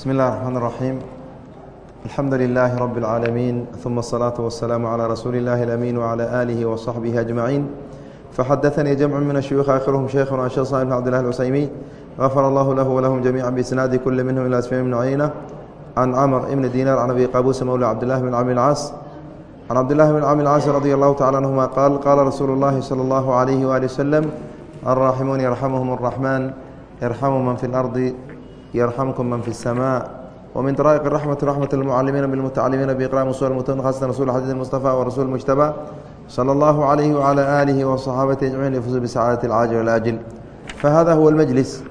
بسم الله الرحمن الرحيم الحمد لله رب العالمين ثم الصلاة والسلام على رسول الله الأمين وعلى آله وصحبه أجمعين فحدثني جمع من الشيوخ آخرهم شيخنا الشيخ صالح بن عبد الله العسيمي غفر الله له ولهم جميعا بإسناد كل منهم إلى أسفين بن عيينة عن عمر بن دينار عن أبي قابوس مولى عبد الله بن عمرو العاص عن عبد الله بن عمرو العاص رضي الله تعالى عنهما قال قال رسول الله صلى الله عليه وآله وسلم الراحمون يرحمهم الرحمن يرحم من في الأرض يرحمكم من في السماء ومن طرائق الرحمة رحمة المعلمين بالمتعلمين بإقرام أصول المتون خاصة رسول حديث المصطفى ورسول المجتبى صلى الله عليه وعلى آله وصحابته أجمعين يفوزوا بسعادة العاجل والآجل فهذا هو المجلس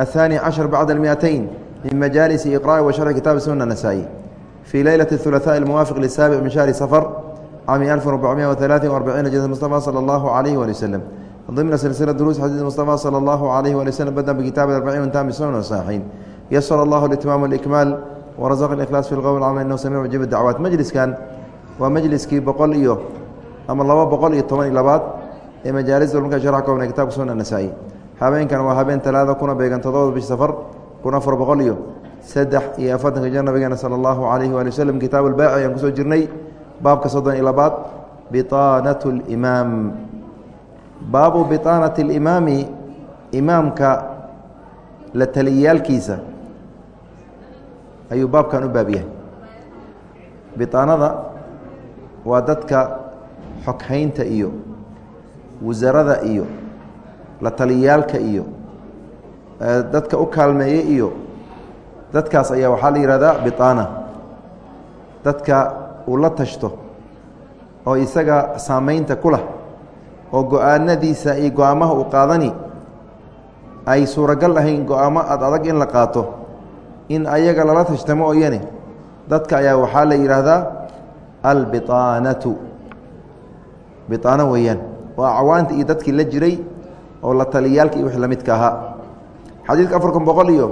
الثاني عشر بعد المئتين من مجالس إقراء وشرح كتاب السنة النسائي في ليلة الثلاثاء الموافق للسابع من شهر صفر عام 1443 جزء المصطفى صلى الله عليه وآله وسلم ضمن سلسلة دروس حديث المصطفى صلى الله عليه وآله وسلم بدأ بكتاب الأربعين وانتهى بالسنن والصحيحين يسر الله الاتمام والإكمال ورزق الإخلاص في القول والعمل إنه سميع مجيب الدعوات مجلس كان ومجلسكii boqol iyo ama laba boqol iyo toban iyo labaad ee majaalista ulunka sharxa koobnay kitabka sunan nasaa-i habeenkan waa habeen talaada kuna beegan todoba bish safar kun afar boqol iyo saddex iyo afartanka jir nabigeena sala allahu calayhi waali waslem kitaabu lbaaci ayaan kusoo jirnay baabka soddon iyo labaad biطaanat اlimaam baabu biطaanati اlimaami imaamka la taliyaalkiisa ayuu baabkan u baab yahay biطaanada waa dadka xoghaynta iyo wasarada iyo la taliyaalka iyo dadka u kaalmeeya iyo dadkaas ayaa waxaa la yihahdaa biطaana dadka uu la tashto oo isaga saamaynta ku lah oo go-aanadiisa iyo go-aamaha uu qaadani ay suuragal ahayn go-aamo ad adag in la qaato in ayaga lala tashtamo oyane dadka ayaa waxaa la yidhaahdaa albiطaanatu biطaano weeyaan waa acwaanta iyo dadkii la jiray oo la taliyaalka iyo wixii la midka ahaa xadiidka afar kun boqol iyo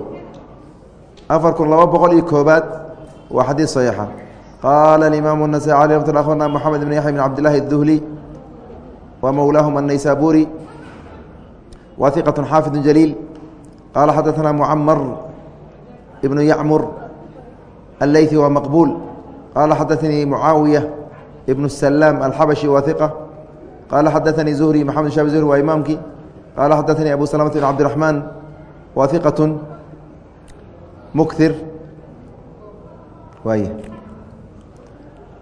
afar kun laba boqol iyo koobaad waa xadiid صaxiixa qaala alimaamu النasai alي mat akhbarna moxamed bn yaxya bn cabdillahi الduhli wa mowlaahum الnaysaburi wa iqaة xaafid jaliil qaala xadaثna mucamar ibnu yacmur الleyثi wa maqbuul qala xadaثanii mucaawiya ibn الsalaam alxabaشhi wa iqa qaala xadaثanii zuhri maxamed shabi zuhri waa imaamkii qaala xadaثanii abu salamata bn cabdiرaحmaan wa iqaة mukir waay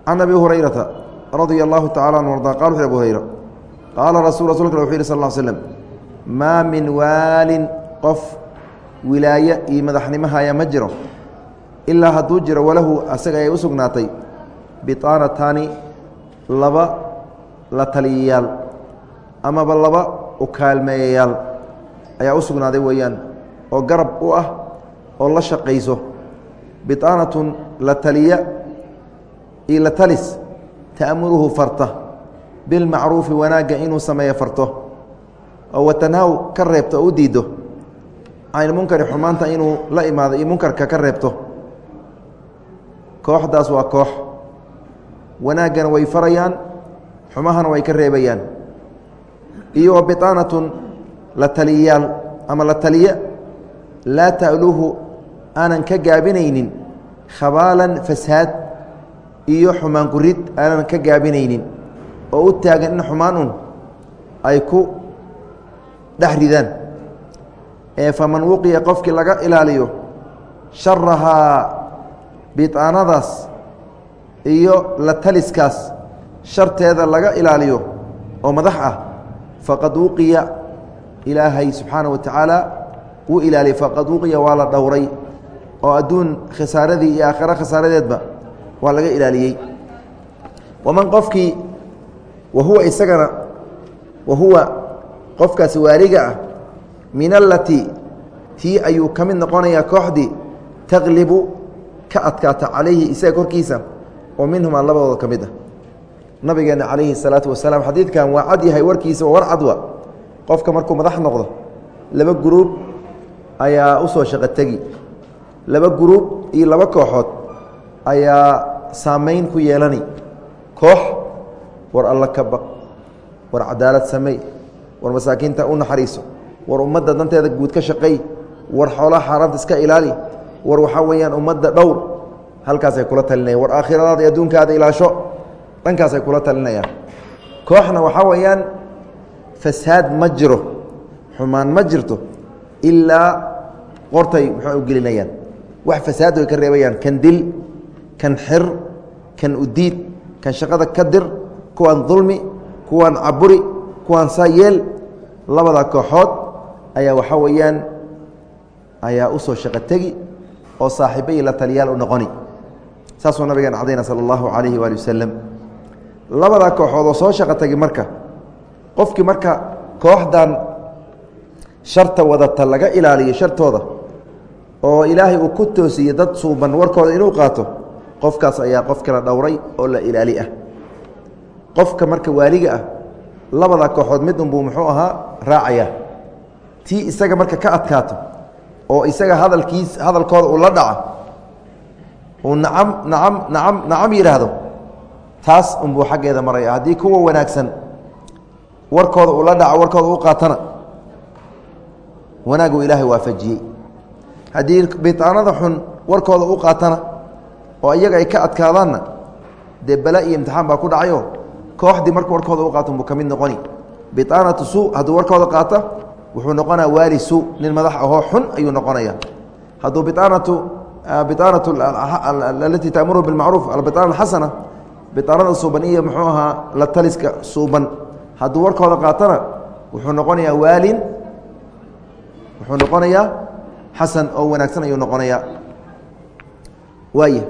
can abi hurayrata radia allahu tacala an arda qala wuxu abu hurayra qaala rasul rasulka wuxu yih sal slm maa min waalin qof wilaaye iyo madaxnimahaya ma jiro ilaa hadduu jiro walahu asaga ay u sugnaatay biطaanataani laba la taliyayaal amaba laba u kaalmeeyayaal ayaa u sugnaaday weeyaan oo garab u ah oo la shaqayso biطaanatun la taliya iyo la talis ta'muruhu farta bilmacruufi wanaagga inuu sameeyo farto. Oo watanaaw ka reebto oo u diido canilmunkari xumaanta inuu la imaado iyo munkarka ka reebto. Kooxdaas waa koox. Wanaaggana way farayaan xumahana way ka reebayaan. Iyo wa la taliyayaal ama la taliya laa ta'luuhu aanan ka gaabinaynin khabaalan fasaad iyo xumaan gurid aanan ka gaabinaynin oo u taagan in xumaan un ay ku dhex ridaan. Ee faman wuqiya qofkii laga ilaaliyo sharahaa biطaanadaas iyo la taliskaas sharteeda laga ilaaliyo oo madax ah faqad wuqiya ilaahay subxaana wa tacaala wuu ilaaliyay faqad wuqiya waa la dhowray oo adduun khasaaradii iyo aakhiro khasaaradeedba waa laga ilaaliyey. Waman qofkii wa huwa isagana wa huwa qofkaasi waaliga ah min alatii tii ayuu ka mid noqonayaa kooxdii taglibu ka adkaata calayhi isaga korkiisa oo minhumaa labadooda ka mid ah. Nabigeena calayhi salaatu wasalaam xadiidkan waa cad yahay warkiisa waa war cadwa qofka markuu madax noqdo laba guruub ayaa u soo shaqo tegi. Laba guruub iyo laba kooxood ayaa saamayn ku yeelani war alla ka baq war cadaalad samey war masaakiinta u naxariiso war ummadda danteeda guud ka shaqay war xoolaha xaaraanta iska ilaali war waxaa weeyaan ummadda dhowr halkaasay kula talinayaan war aakhiradaada adduunkaada ilaasho dhankaasay kula talinayaan. Kooxna waxaa weeyaan fasaad ma jiro xumaan ma jirto ilaa qortay muxuu u gelinayaan. Wax fasaad way ka reebayaan kan dil kan xir kan udiid kan shaqada ka dir kuwaan dulmi kuwaan caburi kuwaan saa yeel labada kooxood ayaa waxaa weeyaan ayaa u soo shaqo tegi oo saaxiiba la taliyaal u noqoni. Saasuu nabigeen cadayna sala allahu calayhi waali wasalam labadaa kooxood oo soo shaqo tegi marka qofkii marka kooxdan sharta wadata laga ilaaliyo shartooda oo ilaahay uu ku toosiye dad suuban warkooda inuu qaato qofkaas ayaa qof kala dhowray oo la ilaali ah qofka marka waaliga ah labada kooxood mid unbuu muxuu ahaa raacaya. Tii isaga marka ka adkaato oo isaga hadalkiis hadalkooda uu la dhaca uu nacam nacam nacam nacam yidhaahdo taas unbuu xaggeeda maraya haddii kuwa wanaagsan warkooda uu la dhaca warkooda u qaatana wanaaguu ilaahay waafajiyey. Haddii bitaanada xun warkooda u qaatana oo iyaga ay ka adkaadaanna dee bala iyo imtixaan baa ku dhacayo kooxdii marka warkooda u qaato buu ka mid noqoni. Biaanatu su hadduu warkooda qaata wuxuu noqonaya waali su nin madax ahoo xun ayuu noqonaya hadduu biaanatu biaanatu alatii taamuru bilmacruuf albiaana alxasana biaanada suuban muxuu ahaa la taliska suuban. Hadduu warkooda qaatana wuxuu noqonayaa waalin wuxuu noqonayaa xasan oo wanaagsan ayuu noqonayaa. Waaya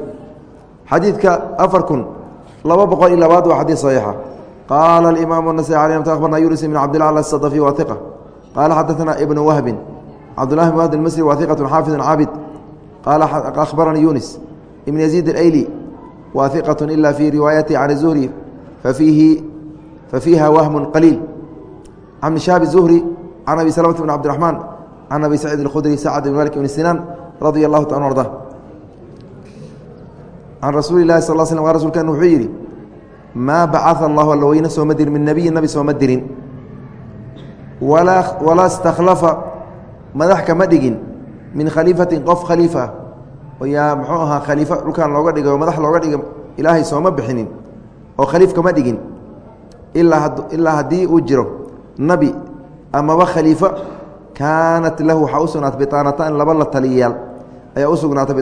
xadiidka afar kun laba boqol iyo labaad waa xadiid صaxiixa qaala اimaamu النasai alي abarna yunis bn cabdillah الصdفي wa iqa qaala xadaثna ibn wahbi cabdالlah bn wahb اmsri wa iqaة xaafiظ caabid qaala akhbaranii yunis ibn yaزيid اlayli wa iqaة ila fii riwaayati can الzuhri fafiihi fafiiha wahm qaliil can shaabi الzuhri can abi slmة bn cabdiرaحmaan can abi sacيid اkhudri sacd bn malik bn sinaan radia اlahu ta arda can rasuuli lahi sal sl rsulkan wuxuu yidhi maa bacaa allahu alla weyne sooma dirin min nebiyin nabi sooma dirin walaa stakhlafa madax kama dhigin min khaliifatin qof khaliifa yaa muxuu ahaa khaliifo dhulkan looga dhigay oo madax looga dhiga ilaahay sooma bixinin oo khaliif kama dhigin ilaa haddii uu jiro nabi amaba khaliifo kaanat lahu waxaa u sugnaatay biaanataan laba la taliyayaal ayaa u sugnaatay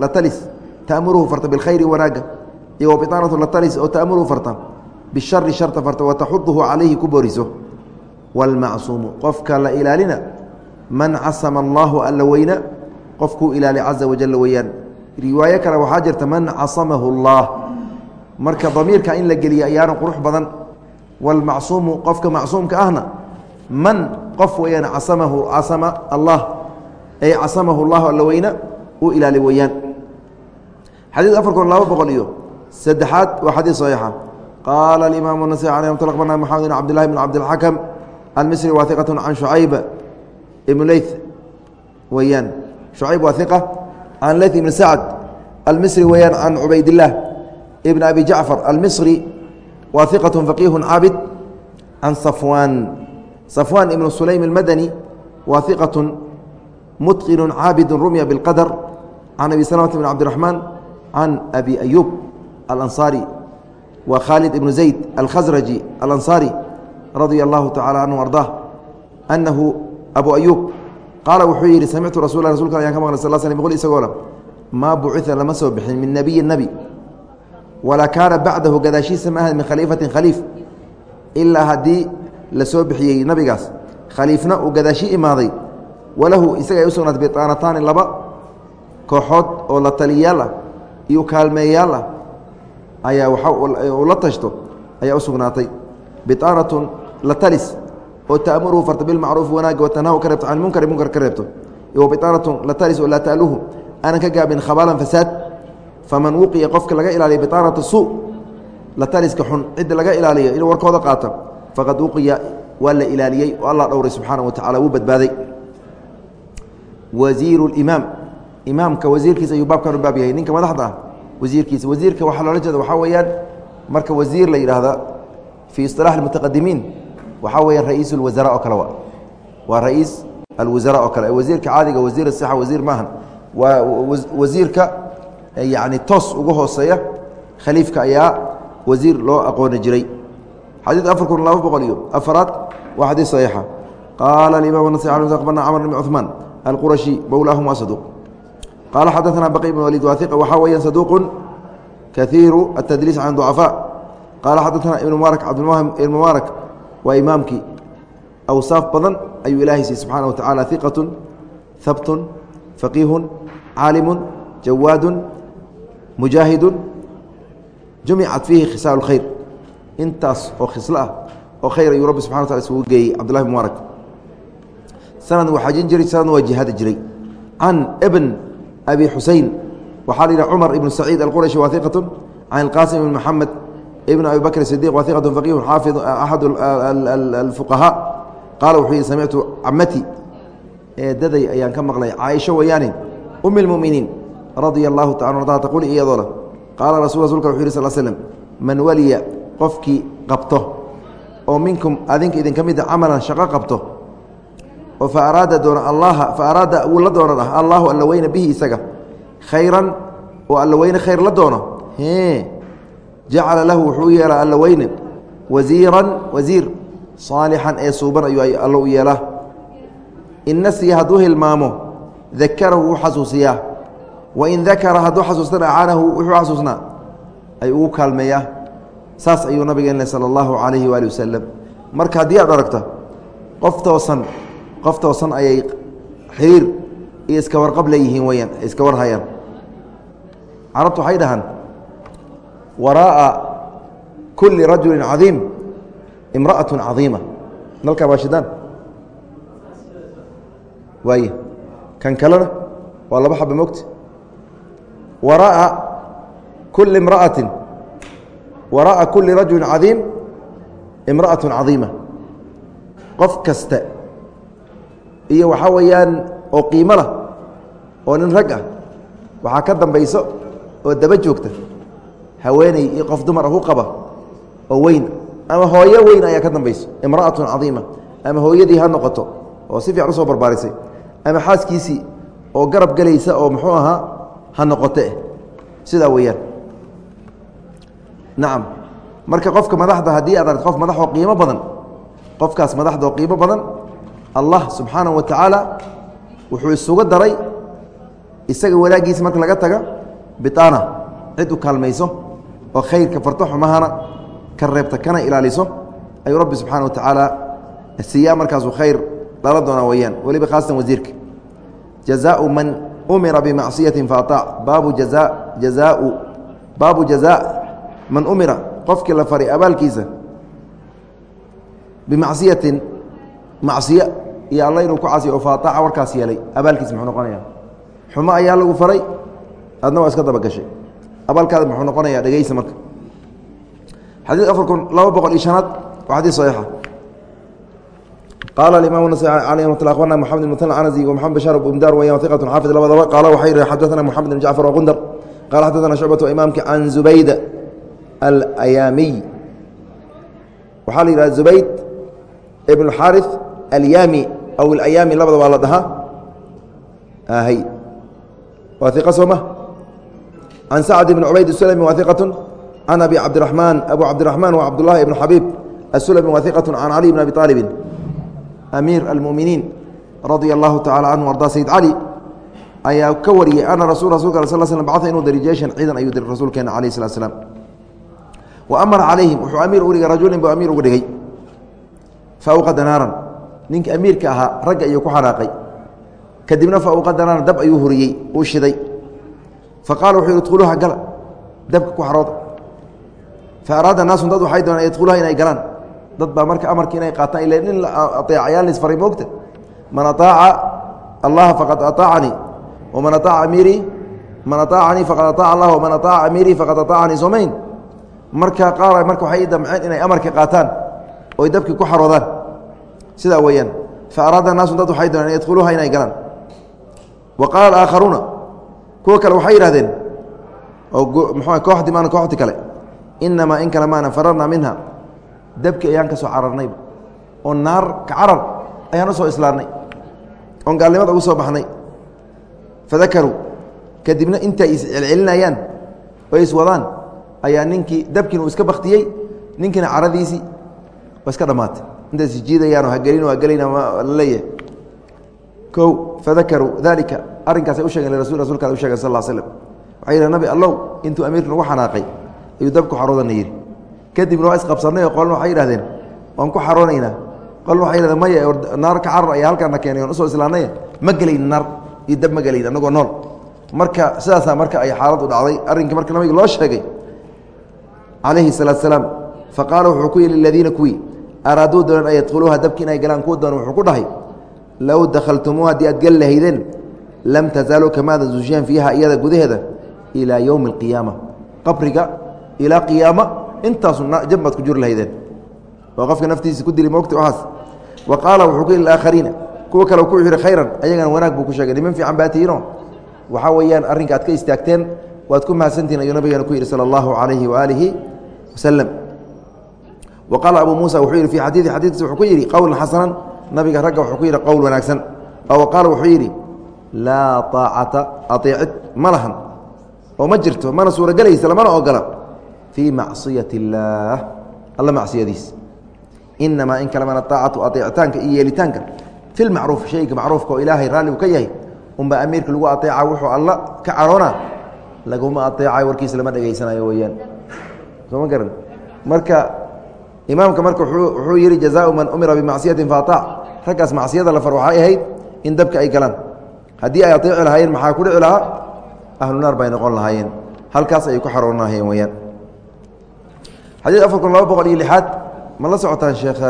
la talis tamuruhu farta bilkhayri wanaaga iyo biaanatu latalis oo tamuruhu farta bishari sharta farta wataxuduhu calayhi ku booriso wاlmacsuumu qofka la ilaalina man casama allahu alla weyna qofkuu ilaali caza wajal weeyaan riwaayo kale waxaa jirta man casamahu اllah marka damiirka in la geliya ayaana qurux badan wاlmacsuumu qofka macsuumka ahna man qof weyaan casamahu casama allah ay casamahu اllahu alla weyna uu ilaali weeyaan xadiid afar kun laba boqol iyo saddexaad waa xadiid صaxiixa qaala alimaamu النasai alيh mطلq bna mxamed bn cabd lahi bn cabdilxakam almisri waa iqaة can shucayb ibn leyth weeyaan shucayb waa iqa can leyth ibn sacd almisri weeyaan can cubaydillaah ibn abi jacfar almisri waa iqaة faqiihu caabid can safwaan safwaan ibn sulaym اlmadani waa iqaة mutqinu caabidu rumya bاlqadr can abi slmة bn cabdiرaحmaan can abi ayub alanصaari wa khaalid ibnu zayd alkhasraji alanصaari radia allahu tacala canhu ardah annahu abu ayub qaala wuxuu yidhi samictu rasul rasulka ayaan ka maqlay sal sl qul isagoo le maa bucia lama soo bixin min nebiyin nebi walaa kaana bacdahu gadaashiisa ma ahan min khaliifatin khaliif ilaa haddii la soo bixiyey nabigaas khaliifna uu gadaashi imaaday walahu isaga ay u sugnaatay laba kooxood oo la taliyaal iyo kaalmeeyaal ah ayaa la tashto ayaa u sugnaatay. Biaanatun la talis oo ta'muruhu farta bilmacruufi wanaagga watanhahu ka reebto can munkari munkar ka reebto. Biaanatun la talis oo laa ta'luhu aanan ka gaabin khabaalan fasaad. Faman wuqiya qofka laga ilaaliya biaanata suu la taliska xun cidda laga ilaaliyo inuu warkooda qaata faqad wuqiya waa la ilaaliyey oo allah dhowray subxaana wa tacala wuu badbaaday. Wasiiru limaam imaamka wasiirkiisa ayuu baabkan u baab yahay. Ninka madaxda ah wasiirkiisa wasiirka waxaa loola jeeda waxaa weeyaan marka wasiir la yidhaahda fii isilaax almutaqadimiin waxaa weeyaan ra'iisu lwasaraa oo kale wa waa ra'iis alwasaraa oo kale. Wasiirka caadiga wasiir sixa wasiir maahan waa wasiirka yacni toos ugu hooseeya khaliifka ayaa wasiir loo aqooni jiray. Xadiid afar kun laba boqol iyo afaraad waa xadiid saxiixa. Qaala alimaam nasi bna cmr bn cuثmaan alqurashi mowlaahum asaduq qaala xadaثna baqi bn waliid waaiqa waxaa weeyaan saduuqu kaiiru atadliis can ducafaa qaala xadaثna ibn mubaarak cabdibn mubaarak waa imaamkii awsaaf badan ayuu ilaahay siy subxaana wa tacala iqatu habtun faqiihu caalimu jawaadu mujaahidu jumicat fiihi khisaal khayr intaas oo khislo ah oo khayr ayuu rabbi subxana wa tala isugu geeyey cabdullahi bn mubaarak sanadna waa xajin jiray sanadna waa jihaadi jiray can bn abi xusein waxaa la yidhaha cumar ibn saciid alqurashi waa iqatu can ilqaasim ibn maxamed ibn abi bakr sidiq waa iqatu faqiihu xaafid axad alfuqahaa qaala wuxuu yidhi samictu camati eedaday ayaan ka maqlay caaisho wayaane um اlmuminiin radia allahu taala arda taqul iyadoo leh. Qaala rasul rasulka wuxu yih sal slm man waliya qofkii qabto oo minkum adinka idinka mida camalan shaqo qabto oo fa araada doona allaha fa araada wuu la doonan ah allahu alla weyne bihi isaga khayran oo alla weyne khayr la doono jacala lahu wuxuu yeelaa alla weyne wasiiran wasiir saalixan ee suuban ayuu alla u yeelaa. In nasiya hadduu hilmaamo dakarahu wuu xasuusiyaa. Wain dakara hadduu xasuustana acaanahu wuxuu xasuusnaa. Ay ugu kaalmeeyaa. Saas ayuu nabigeen leh sala allahu calayhi waali wasalam marka haddii aad aragto qof toosan qof toosan ayay xiriir iyo iska warqab leeyihiin weyaan iska war hayaan. Carabtu waxay dhahaan waraa'a kulli rajulin cadiim imra'atu cadiima. Nalkaa baashidaan waaye kan kalena waa laba xaba mogta waraa'a kulli imra'atin waraa'a kulli rajulin cadiim imra'atu cadiima. Qof kasta iyo waxaa weeyaan oo qiimo lah oo nin rag ah waxaa ka dambayso oo daba joogta haweeney iyo qof dumar ah u qaba oo weyn ama hooyo weyn ayaa ka dambayso imra'atun cadiima ama hooyadii ha noqoto oo si fiican u soo barbaarisay ama xaaskiisii oo garab gelaysa oo muxuu ahaa ha noqote. Sidaa weeyaan. Nacam marka qofka madaxda haddii aad aragto qof madax oo qiimo badan qofkaas madaxda oo qiimo badan allah subxaanaه wa tacaala wuxuu isugu daray isaga wanaaggiisa marka laga taga biطaana cid u kaalmayso oo khayrka farto xumahana ka reebta kana ilaaliso ayuu rabbi subxaana wa tacaala siiyaa markaasu khayr lala doonaa weyaan weliba khaasatan wasiirka jazaau man umira bimacصiyaةi faطaac baabu jaza jazaau baabu jazaa man umira qofkii la faray abaalkiisa bimacصiyatin macsiyo iyo alla inuu ku casiyo oo faaaca warkaas yeelay abaalkiis muxuu noqonaya xumo ayaa lagu faray adna waa iska dabagashay abaalkaada muxuu noqonaya dhegeysa marka xadiid afar kun laba boqol iyo shanaad waa xadiid saxiixa qaala alimam nas aleyh ramat lla abarna moxamed ibn mutn anasi wa moxamed bashaar bumdar weyan iqatu xaafid labadaba qaala waxay yihi xadaثna moxamed ibn jacfar waqundar qala xadaثna shucbatu imaamki can zubayd alayaamiy waxaa la yidhaha zubayd ibn اxaariث alyaami aw alayaami labada waa la dhahaa hy waa iqa sooma can sacd bn cubayd الsulmi waa iqaة can abi cabdiraحmaan abu cabdiraحmaan wa cabdالlahi ibn xabiib الsulmi waa iqaة can cali bn abi طaalibi amiir almuminiin radia اllahu tacala canhu arda sayd cali ayaa ka wariyey ana rasu rasulka sal sl bacaa inuu diri jeeshan ciidan ayuu diray rasuulkeena alayh الslat slaam wa amara calayhim wuxuu amiir uga dhigay rajulin buu amiir uga dhigay faawqada naaran ninkii amiirka ahaa ragga ayuu ku xanaaqay. Kadibna fauqadarana dab ayuu huriyey uu shiday. Fa qaala wuxuu yidhi dkhuluuha gala. Dabka ku xarooda fa araada naasun dad waxay doonaan yadkhuluuha inay galaan. Dad baa marka amarka inay qaataan ila nin aeecayaa laysfaray moogta. Man aaaca allaha faqad aacanii waman aaaca amiirii man aacanii faqad aaaca allah waman aaaca amiirii faqad aacanii somayn marka qaala marka waxay damceen inay amarka qaataan oy dabkii ku xaroodaan sidaa weeyaan fa araada naasu dad waxay dooneen yadkhuluuha inay galaan. Wa qaala aakharuuna kuwa kale waxay yidhahdeen oo mxu kooxdii maana kooxdi kale inamaa in kale maana fararnaa minha dabki ayaan ka soo cararnayba oo naar ka carar ayaan u soo oon gaalnimada ugu soo baxnay. Fadakaruu kadibna intay iscelcelinayaan oo iswadaan ayaa ninkii dabkiina uu iska baktiyey ninkiina caradiisii waa iska dhammaatay intay isjiidayaanoo hagelin hagelin la leeyahay o fadakaruu dalika arrinkaasay u shegeen lirasul rasulkaada u shegen sal slm waxay yidhahen nabi allow intuu amiirka nagu xanaaqay ayuu dabku xaroodana yidhi. Kadibna waa isqabsannay oo qolna waxay yidhahdeen waan ku xaroonaynaa qolna waxay yidhahdeen maya naar ka carar ayaa halkaana keenay oon u soo islaanay ma gelayn naar iyo dab ma gelayn annagoo nool. Marka sidaasaa marka ay xaaladu dhacday arrinkii marka nabiga loo sheegay calayhi salaatu salaam fa wuxuu ku yihi liladiina kuwii araaduu dooneen an yadkhuluuha dabki inay galaan kuwa doon wuxuu ku dhahay low dakhaltumuuha haddii aad geli lahaydeen lam tasaaluu kamaadan zuushiyaan fiiha iyada gudaheeda ilaa yowmi alqiyaama qabriga ilaa qiyaama intaasu jab ku juri lahaydeen oo qofka naftiisa ku dili moogta waxaas wa qaala wuxuu ku yihi laakhariina kuwa kale ku yihi khayran ayagana wanaag buu ku sheegay niman fiican baa tihiino waxaa weeyaan arrinka aad ka istaagteen waad ku mahadsantihin ayuu nabigeena ku yidhi sala allahu calayhi waaalihi wasalam wa qaala abuu muusa wuxuu yidhi fii xadiidi xadiidkiisa wuxuu ku yidhi qowlan xasanan nabiga ragga wuxuu ku yidhi qowl wanaagsan oo qaala wuxuu yidhi laa aacata aeecid ma lahan oo ma jirto mana suuragelaysa lamana ogola fii macsiyati illaah alla macsiyadiis inamaa in kale mana aacatu aeecitaanka iyo yeelitaanka fi lmacruuf shayga macruufka oo ilaahay raalli uu ka yahay unbaa amiirka lagu aeeca wuxuu alla ka caroona laguma aeecayo warkiisa lama dhegaysanayo weyaan soo ma garan marka imaamka marka wuxuu yihi jazaau man umira bimacsiyatin faaac raggaas macsiyada la far waxay ahayd in dabka ay galaan. Haddii ay aeeci lahaayeen maxaa ku dhici lahaa? Ahlu naar bay noqon lahaayeen. Halkaas ayay ku xaroon lahayeen weyaan xadiid afar kun laba boqol iyo lixaad. Ma la socotaan sheekh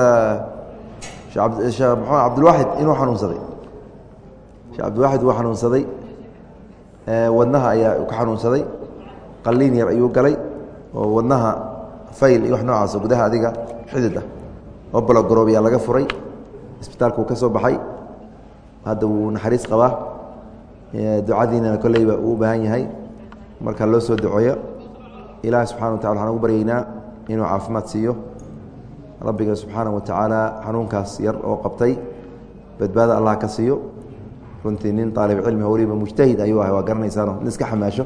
sheekh mxu cabdilwaaxid inuu xanuunsaday? Sheekh cabdilwaaxid wuu xanuunsaday. Wadnaha ayaa ka xanuunsaday. Qalliin yar ayuu galay oo wadnaha fayl iyo wax noocaas gudaha adiga xidid ah oo balogoroobiyaa laga furay. Isbitaalku ka soo baxay. Hadda wuu naxariis qabaa ducadiinana kolleyba uu u baahan yahay. Marka loo soo duceeyo ilaahi subxana wa tacala waxaan ugu baryaynaa inuu caafimaad siiyo. Rabbiga subxaana wa tacaala xanuunkaas yar oo qabtay badbaada allah ka siiyo. Runtii nin aalib cilmi weliba mujtahid ayuu ah waa garanaysaano nin iska xamaasho.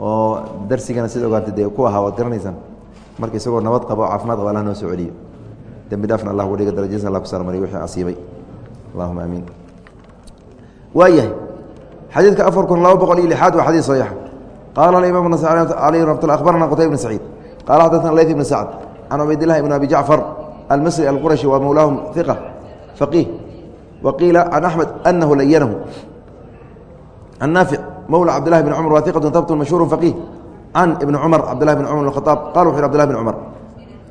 Oo darsigana sida ogaanta dee ku ahaa waad garanaysaan marka isagoo nabad qabo o caafimaad qaba allah noo soo celiyo. Dembi dhaafna allah udhiga darajadiisa allah ku sarmariyo wixii asiibay. Allahuma aamiin waayahay xadiidka afar kun laba boqol iyo lixaad waa xadiid saxiixa qaala alimaam nasai alayh ramat lla akhbarana qutayb bn saciid. Qala xaddatana leyt bn sacd can cubaydillahi bn abi jacfar almisri alqurashi wa mowlaahum iqa faqiih wa can axmed anahu layanahu can naafic cabdillahi bn cumar wa iqatu tabtun mashhuuru faqiih can ibni cumar cabdillahi bn cumar khaaab qala wuxu yh abdillahi bn cumar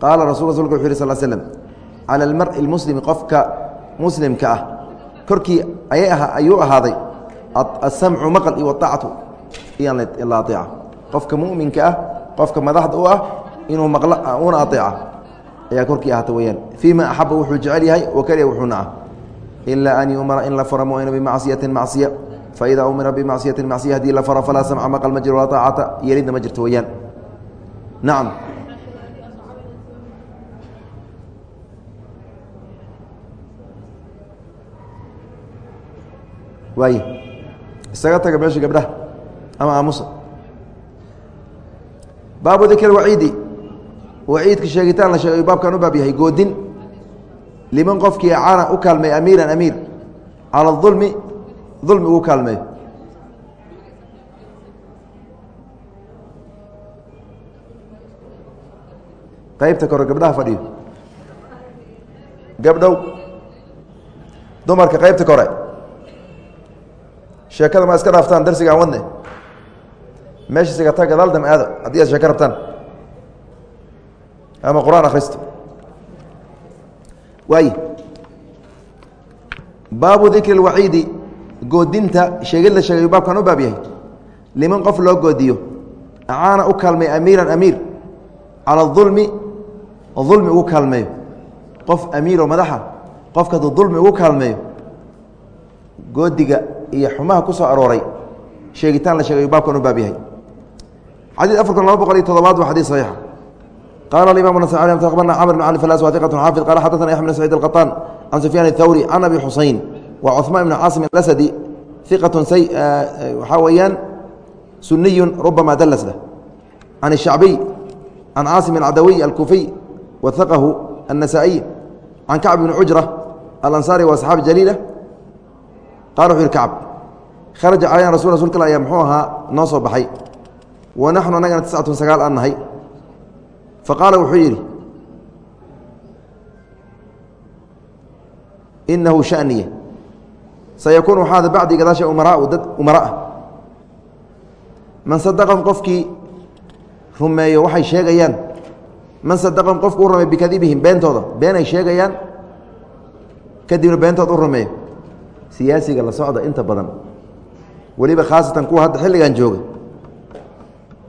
qaala rasul rasulka wuxu yih sal slm cala almari اlmuslimi qofka muslimka ah korkii ayay ayuu ahaaday asamcu maql iyo aacatu iyo la aeeca qofka muminka ah qofka madaxda u ah inuu maqlo una aeeca ayaa korkii ahaata weyaan fii ma axaba wuxuu jecel yahay wa keliya wuxuu naca ilaa an yumara in la fara mooyne bimacsiyatin macsiya faida umira bimacsiyatin macsiya haddii la faro falaa samca maql ma jiro walaa aacata yeelidna ma jirto weyaan nacam waay isaga taga meesha gabdhaha ama aamusa baabu dikr waciidi waciidka sheegitaan la sheegay baabkan u baab yahay goodin liman qofkii acaana u kaalmeey amiiran amiir cala اظulmi dulmi ugu kaalmeeyo qaybta kore gabdhaha fadhiyo gabdhow. Dumarka qaybta kore. Sheekada ma iska dhaaftaan darsigaan wadne. Meesha sigata gadaal dam aado haddii aad sheeko rabtaan. Ama qur'aan akhristo. Waay baabu dikri اlwaciidi goodinta sheegid la sheegay baabkan u baab yahay liman qof loo goodiyo acaana u kaalmay amiiran amiir cala ulmi ulmi ugu kaalmeeyo qof amiiro madaxa qofka aduu ugu kaalmeeyo goodiga iyo xumaha ku soo arooray sheegitaan la sheegayu baabkan u baab yahay xadii afarkun laba boqol iyo todobaad waa xadii saxiixa qaala alimam nasai taqbalna camr bn cali falas wa iqat xaafid qala xadana yaxya bn saciid alqaطaan can sufyaan اthawri can abi xusayn waa cuثmaan ibn caasim alasadi iqatun waxaa weeyaan suniyu rubama dallasda can الshacbiy can caasim acdawiy alkufiy wahaqahu النasaaئي can kacb bn cujra alanصari wa asxaabi jaliila qala wuxu yhi kacb kharaja calayna rasul rasulka ayaa muxuu ahaa noo soo baxay wa naxnu anagana tiscatun sagaal aan nahay faqaala wuxuu yidhi inahu shaniye sayakuun waxaada bacdi gadaasha umaraau dad umara ah. Man sadaqahum qofkii rumeeyo waxay sheegayaan. Man sadaqahum qofku u rumeeyo bikadibihim beentooda been ay sheegayaan kadibna beentooda u rumeeyo. Siyaasiga la socda inta badan. Weliba khaasatan kuwa hadda xilligan jooga.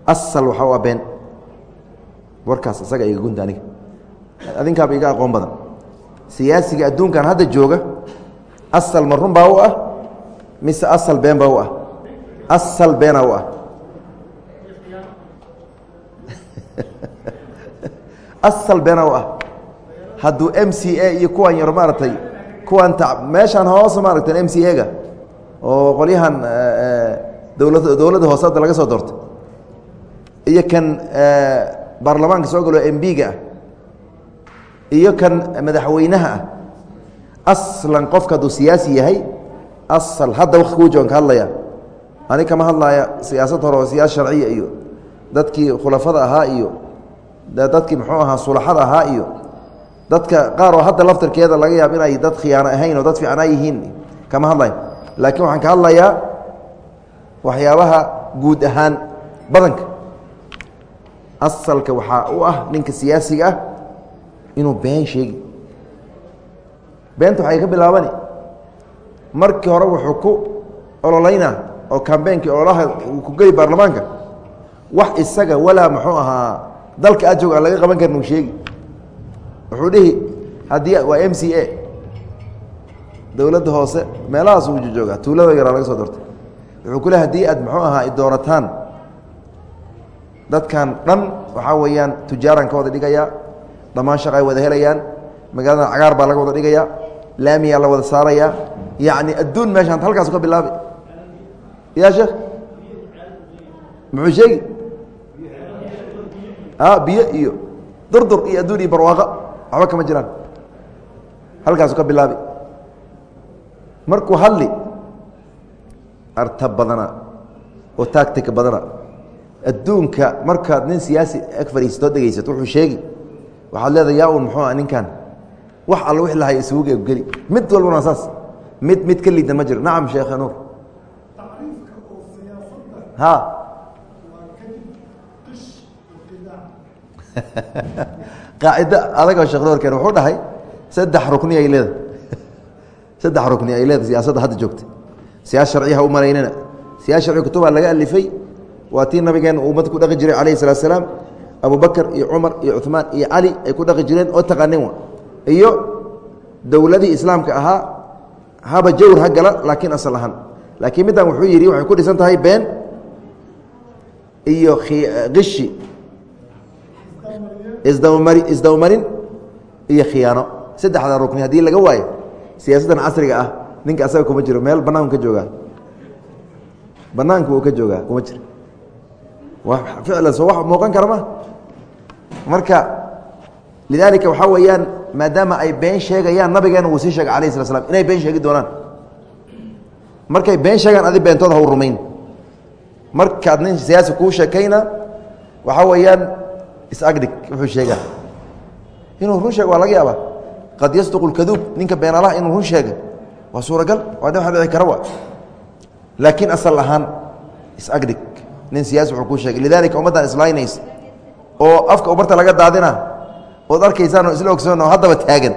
Asal waxa u a been. Warkaas isaga iga gunta aniga. Adinkaaba iga aqoon badan. Siyaasiga adduunkan hadda jooga asal ma run baa u ah? Mise asal been baa u ah? Asal beena u ah? Asal beena u ah. Hadduu m c a iyo kuwan yar maaragtay kuwan meeshaan hoos maaragta m c a-ga oo qolyahan dowla dowladda hoose hadda laga soo doortay iyo kan baarlamaanka soo galo m b-ga ah iyo kan madaxweynaha ah aslan qofka hadduu siyaasi yahay asal hadda waqti kuu joogan ka hadlaya. Ani kama hadlaya siyaasad hore oo siyaasa sharciya iyo dadkii khulafada ahaa iyo dadkii muxuu ahaa sulaxada ahaa iyo dadka qaar oo hadda laftarkeeda laga yaabo inay dad khiyaano ahayn oo dad fiicnaa yihiin kama hadlayo laakiin waxaan ka hadlayaa waxyaabaha guud ahaan badanka. Asalka waxaa u ah ninka siyaasiga ah inuu been sheegi beenta waxay ka bilaabani. Markii hore wuxuu ku ololaynaa oo kambeynkii ololaha uu ku geli baarlamaanka wax isaga walaa muxuu ahaa dalka aad joog aan laga qaban karin uu sheegi. Wuxuu dhihi haddii waa m c a dowladda hoose meelahaas uu jooga tuulada yaraa laga soo doortay. Wuxuu ku le haddii aad muxuu ahaa idoorataan dadkan dhan waxaa weeyaan tujaaran ka wada dhigayaa dhammaan shaqa ay wada helayaan magaalada cagaar baa laga wada dhigayaa laamiyaa la wada saarayaa yacni adduun meeshaan halkaasu ka bilaabi. Ya sheekh? Muxuu sheegi? A biyo iyo durdur iyo adduun iyo barwaaqo waxba kama jiraan. Halkaasu ka bilaabi. Markuu hadli arta badana oo taagtika badana adduunka markaad nin siyaasi ag fariisatoo dhegaysato wuxuu sheegi. Waxaad leedahay yaa un muxuu ah ninkan wax alla wix lahay isugu geebgeli mid walbana saas. Mid mid ka liidan ma jiro. Nacam sheekh nuur. Ha. qaacido adagoo sheekh nuurkeen wuxuu dhahay saddex rukni ay leedahay. Saddex rukni ay leedahay. Siyaasadda hadda joogta siyaas sharciyaha u malaynana siyaas sharci kutubaa laga alifay. Waa tii nabigeena uu ummadda ku dhaqi jiray calayhi salatu salaam. Abubakr iyo cumar iyo cuثmaan iyo cali ay ku dhaqi jireen oo taqaanin wa iyo dowladihii islaamka ahaa haba jawr ha gala laakiin asal ahaan. Laakiin middan wuxuu yidhi waxay ku dhisan tahay been iyo kishi isdabamari isdabamarin iyo khiyaano. Saddexda rukni haddii laga waayo siyaasaddan casriga ah ninka asaga kuma jiro meel banaanku ka joogaa. Banaanku uu ka joogaa kuma jiro. Ficlan soo wax muuqan kara ma? Marka lidaalika waxaa weeyaan maadaama ay been sheegayaan nabigeena wuu sii sheegay alayh slat slam inay been sheegi doonaan. Markay been sheegaan adi beentooda ha u rumayn. Markaad nin siyaasi kuu sheekayna waxaa weeyaan is-agdhig wuxuu sheegaa. Inuu run sheego waa laga yaabaa. Qad yasduqu lkaduub ninka beenalaha inuu run sheega. Waa suuragal waa wa dhici kara wa laakiin asal ahaan is-agdhig nin siyaasi wuxuu kuu sheegay. Lidaalika ummaddan islaynaysa oo afka ubarta laga daadina ood arkaysaan oo isla ogsoon oo haddaba taagan.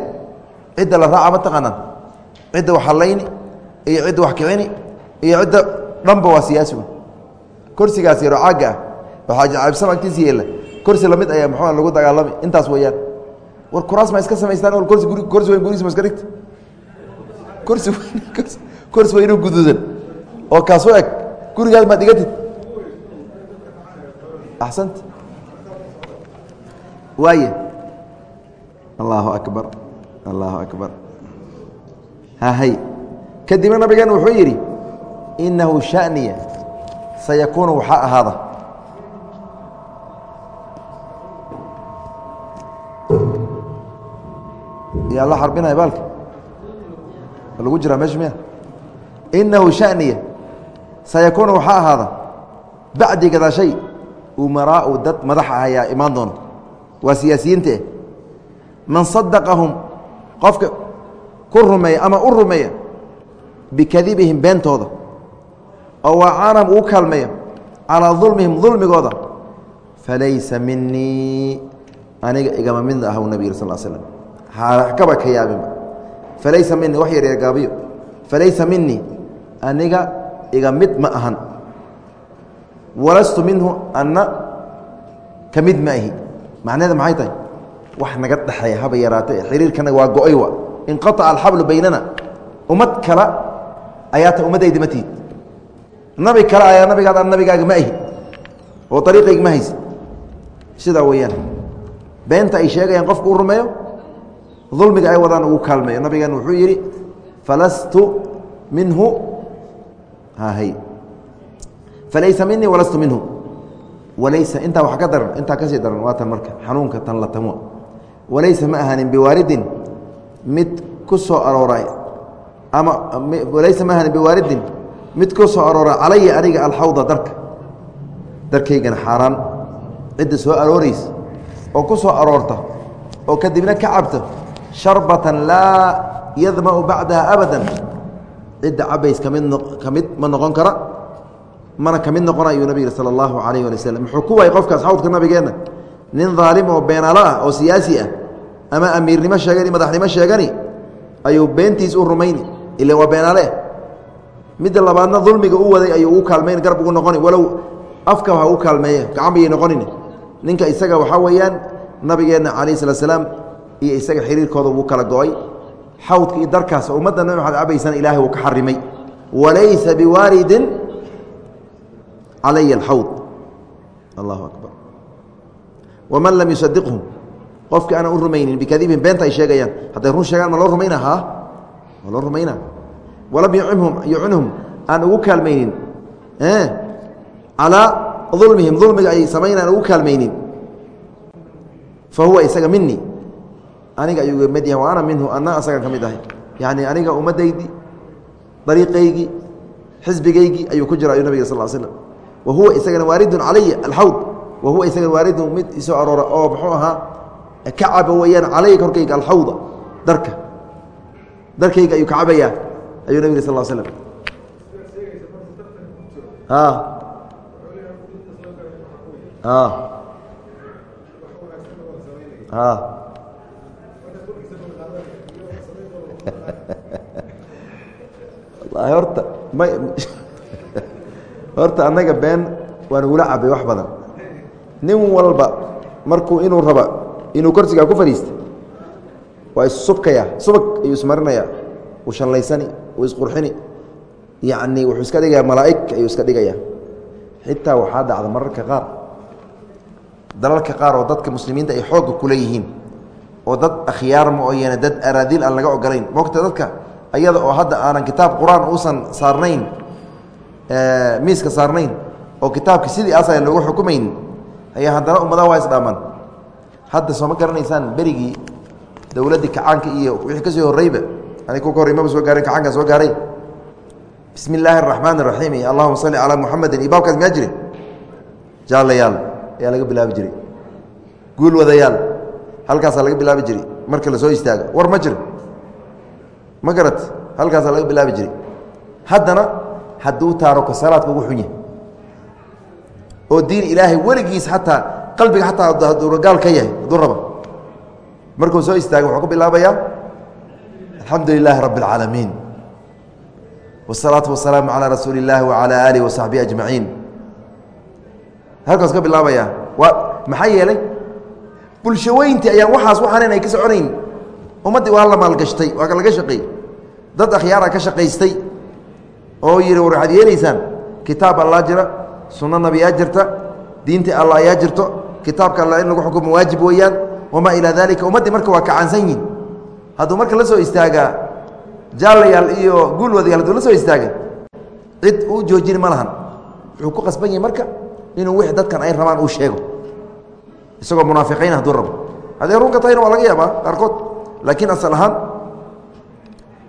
Cidda la raaca ma taqaanaan. Cidda wax hallayni iyo cidda wax kicini iyo cidda dhanba waa siyaasi wey kursigaas yaro caagga ah waxaa jacaabsama agtiisa yeella kursi la mid ayaa muxuu lagu dagaalami intaas weeyaan war kuraas ma iska samaystaan or kursi guri kursi weyn gurigiisa ma iska dhigta? Kursi kursi weynuu guduudan. Oo kaas u eg gurigaad maad dhigatid? Axsant waay allahu akbar allahu akbar. Hahay. Kadibna nabigeena wuxuu yidhi inahu shaniya sayakuunu waxaa ahaada. Yaa la xarbinaya baalka? Lagu jiraa meesha miya inahu shaniya sayakuunu waxaa ahaada. Bacdi gadaashay umaraau dad madaxa ayaa imaan doono waa siyaasiyiintae man sadaqahum qofka ku rumeeya ama u rumeeya bikadibihim beentooda oo wacaanam uu kaalmeeya calaa dulmihim dulmigooda falaysa minii aniga igama mid ah nabig sal slm kaba ka yaabinba falaysa minii wax yar gaabiyo. Falaysa minii aniga iga mid ma ahan. Walastu minhu anna ka mid ma ahi. Macnaheeda maxay tahay wax naga dhexeeya haba yaraate xiriirkana waa go'ay wa. Alxablu baynana. Ummad kale ayaa ta ma tiid nabi kale ayaa nabigaad an nabigaaga ma ahi oo ariiqayga ma haysa sidaa weeyaan. Beenta ay sheegayaan qofku u rumeeyo dulmiga ay wadaan ugu kaalmeeyo. Nabigan wuxuu yidhi falastu minhu. Hy falaysa minii walastu minhu. Walaysa. Intaa wax ka daran intaa ka sii daran waa tan marka xanuunka tan la tamo walaysa ma ahanin biwaaridin mid ku soo arooray ama walaysa ma ahanin biwaaridin mid ku soo aroora calaya aniga alxawda darka darkaygana xaaraan. Cidda soo arooraysa oo ku soo aroorta oo kadibna ka cabta sharbatan laa yadma'u bacdaha abadan cidda cabays ka mid ka mid ma noqon kara mana ka mid noqona ayuu nabig sala allahu calayh wali waslm muxuu ku waayay qofkaas xawdka nabigeenna nin daalim oo beenaalo ah oo siyaasi ah ama amiirnimo sheegani madaxnimo sheegani ayuu beentiis u rumayni ila waa beenaale midda labaadna dulmiga u waday ayuu ugu kaalmayn garab ugu noqoni walow afka ha u kaalmeeye gacan bayay noqonin ninka isaga waxaa weeyaan nabigeenna calayh slat slaam iyo isaga xiriirkooda wuu kala go'ay. Xawdka iyo darkaas ummadda nabi maxamed cabaysana ilahay wuu ka xarimay. Walaysa biwaaridin calaya alxawd. Allahu akbar. Waman lam yusadiqhum qofkii aanan u rumaynin bikadibihim beenta ay sheegayaan. Hadday run sheegaan ma loo rumayna ha? Ma loo rumayna walam yucimhum yucinhum aan ugu kaalmaynin calaa dulmihim dulmiga ay samaynaan ugu kaalmaynin. Fa huwa isaga minii aniga ayuu mid yahay wa ana minhu ana asagan ka mid ahay. Yacni aniga ummaddaydii dariiqaygii xisbigaygii ayuu ku jira ayuu nabig sal slam wa huwa isagana waaridun calaya alxawd. Wa huwa isagana waaridun mid isoo aroora oo muxuu ahaa ka caba weeyaan calaya korkayga alxawda darka. Darkayga ayuu ka cabayaa ayuu nabig sal a wallahi horta ma horta annaga been waa nagula cabay wax badan. Nin walba markuu inuu raba inuu korsigaa ku fadhiista waa issubkaya subag ayuu ismarinayaa uu shanlaysani uu isqurxini yacni wuxuu iska dhigayaa malaa'ig ayuu iska dhigayaa. Xitaa waxaa dhacda mararka qaar dalalka qaar oo dadka muslimiinta ay xoogga ku leeyihiin oo dad akhyaar ma ooyane dad araadiil aan laga ogolayn mogta dadka ayada oo hadda aanan kitaab qur'aan uusan saarnayn miiska saarnayn oo kitaabka sidii aasa loogu xukumayn ayaa haddana ummadaha waa isdhaamaan hadda sooma garanaysaan berigii dowladdii kacaanka iyo wixii ka soo horreyba ani ku ka horrey maba soo gaaren kacaanka soo gaaray. Bismi illaahi araxmaan iraxiim iyo allahuma salli calaa muxamedin iyo baabkaas miyaa jire jaalayaal ayaa laga bilaabi jiray. Guul wadayaal halkaasaa laga bilaabi jiray. Marka la istaago war ma jiro. Ma garat halkaasaa laga bilaabi jiray. Haddana hadduu taaroko salaadka ugu xun yahay oo diin ilaahay weligiis xataa qalbiga ataa haduu gaal ka yahay haduu rabo. Markuu soo istaaga wuxuu ku bilaabayaa alxamdu lilaahi rabi اlcaalamiin wasalaatu wasalaamu calaa rasuuli اllaahi wacalaa aalihi wasaxbihi ajmaciin. Halkaas ka bilaabaya maxaa yeelay? Bulshaweyntii ayaan waxaas waxaanan ay ka soconayn. Ummaddii waa la maalgashtay waa laga shaqeey dad akhyaara ka shaqaystay oo yidhi war waxaad yeelaysaan? Kitaab allaa jira sunno nabi aa jirta diintii alla ayaa jirto kitaabka alla in lagu xukumo waajib weeyaan wamaa ilaa daalika ummaddii marka waa kacaansan yihiin hadduu marka la soo istaagaa jaalayaal iyo guulwadayaal haduu la soo istaagay cid uu joojini ma lahan. Wuxuu ku qasban yahay marka inuu wixii dadkan ay rabaan uu sheego. Isagoo munaafiqiin hadduu rabo. Haddee runka tahayna waa laga yaabaa qaarkood laakiin asal ahaan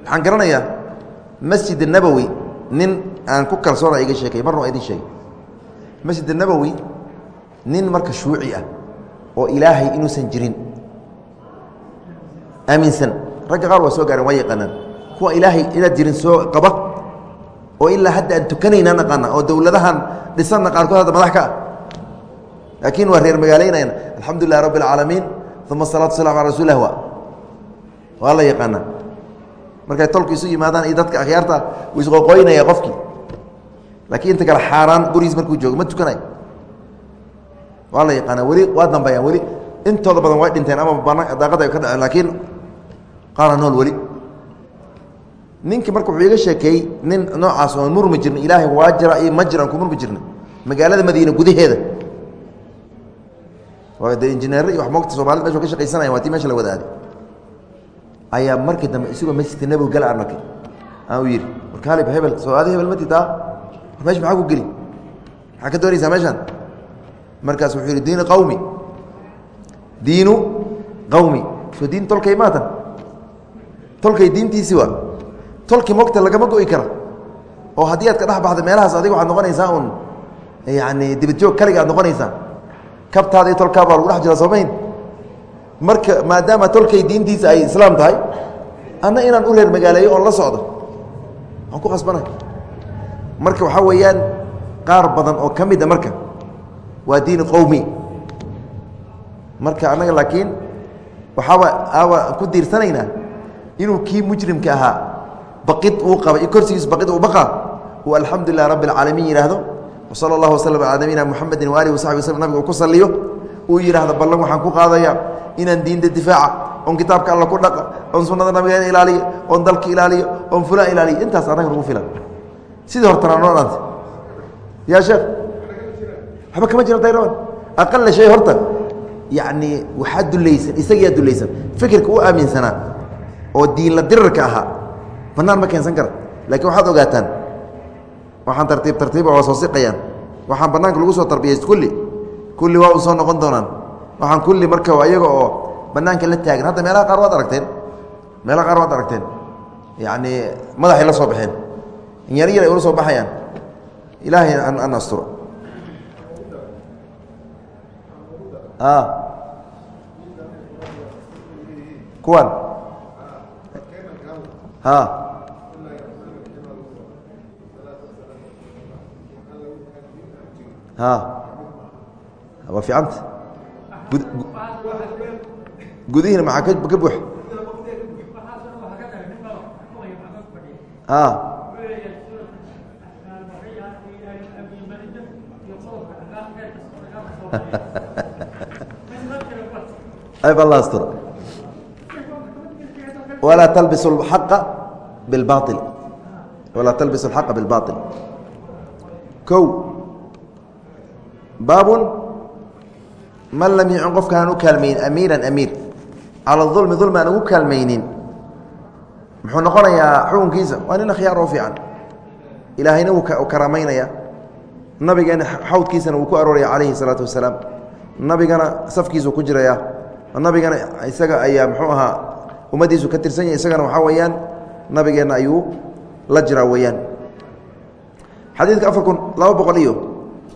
waxaan garanayaa masjid nabowi nin aan ku kalsoona iga sheekay marna waa idin sheegay. Masjid nabowi nin marka shuuci ah oo ilaahay inuusan jirin. Aaminsan. Ragga qaar waa soo gaareen waa yaqaanaan. Kuwa ilaahay inaad jirin soo qaba oo ilaa hadda aan tukanayna naqaana oo dowladahan dhisanna qaarkood madax ka ah. Laakiin waa reer magaalaynayaan. Alxamdu lilah rabbi اlcaalamiin uma asalatu wasalam ala rasulilah wa. Waa la yaqaanaa. Markay tolku isu yimaadaan iyo dadka akhyaarta uu isqoqoynaya qofkii. Laakiin inta kale xaaraan gurigiis markuu joogo ma tukanayo waa la yaqaana weli waa dambeeyaan weli. Intooda badan way dhinteen ama daaqada ay ka dhaceen laakiin qaara nool weli. Ninkii marka wuxuu iga sheekeeyey nin noocaas oon murmi jirna ilaahay waa jira iyo ma jiraan ku murmi jirna magaalada madiine gudaheeda. Waa de injineer iyo wax moogta somalida meesha ka shaqaysanaya waa tii meesha la wadaaday. Ayaa markii dambe isagoo masjidka nabiga gal aan arkay aan u yidhi warkaalib hebel soo aadi hebel mati taa war meesha maxaa ku geli? Maxaa ka doonaysaa meeshaan markaas wuxuu yidhi diinu qawmi. Diinu qawmi. Soo diin tolkay maatan tolkay diintiisii waa? Tolki mogta lagama go'i kara. Oo haddii aad ka dhex baxda meelahaas adiga waxaad noqonaysaa un yani dibadjoog kaliga aad noqonaysaa. Kabtaada iyo tolkaabaa lagu dhex jira soomayn marka maadaama tolkay diintiisa ay islaam tahay anna inaan u reer magaaleeyo oon la socdo waan ku khasbanay marka waxaa weeyaan qaar badan oo ka mid a marka waa diin qowmi marka annaga laakiin waxaaba aaba ku diirsanaynaa inuu kii mujrimka ahaa baqid uu qaba iyo korsigiisu baqid uu baqa uu alxamdu lilah alcaalamiin yidhaahdo wsala allahu waslm calaa nabiyina muxamedin waalihi wasaxbi waslm nabiga uu ku saliyo uu yidhaahdo ballan waxaan ku qaadayaa inaan diinta difaaca oon kitaabka alla ku dhaqa oon sunnada nabigeena ilaaliyo oon dalka ilaaliyo oon fulaan ilaaliyo. Intaas annaga nagu filan. Sidii hortana noo dhaantay yaa sheekh waxba kama jira dayraban aqalla shay horta. Yacni waxaa dulaysan isagiyaa dulaysan. Fikirka u aaminsanaa oo diinla dirirka ahaa bannaan ma keensan kara. Laakiin waxaad ogaataan waxaan tartiib tartiiba waa soo siqayaan. Waxaan bannaanka lagu soo tarbiyayst kulli. Kulli waa u soo noqon doonaan. Waxaan kulli marka iyaga oo bannaanka la taagan. Hadda meelaha qaar waad aragteen. Meelaha qaar waad aragteen. Yacni madaxay la soo baxeen. Inyar yar ay ula soo baxayaan. Ilaahay an asturo kuwan waa fiicanta gudihiina maxaa ka buux walaa talbis اxaqa biاlbail walaa talbis اlxaqa biاlbaطil o baabun man lam yacin qofka aan u kaalmaynin amiiran amiir cala ulmi ulmi aan ugu kaalmaynin muxuu noqonayaa xukunkiisa waa nin akhyaar oo fiican ilaahayna wuu karaamaynaya nabigeena xawdkiisana wuu ku arooraya calayhi salaatu wasalaam nabigana safkiisuu ku jiraya nabigana isaga ayaa muxuu ahaa ummaddiisu ka tirsan yahay isagana waxaa weeyaan nabigeenna ayuu la jiraa weeyaan. Xadiidka afar kun laba boqol iyo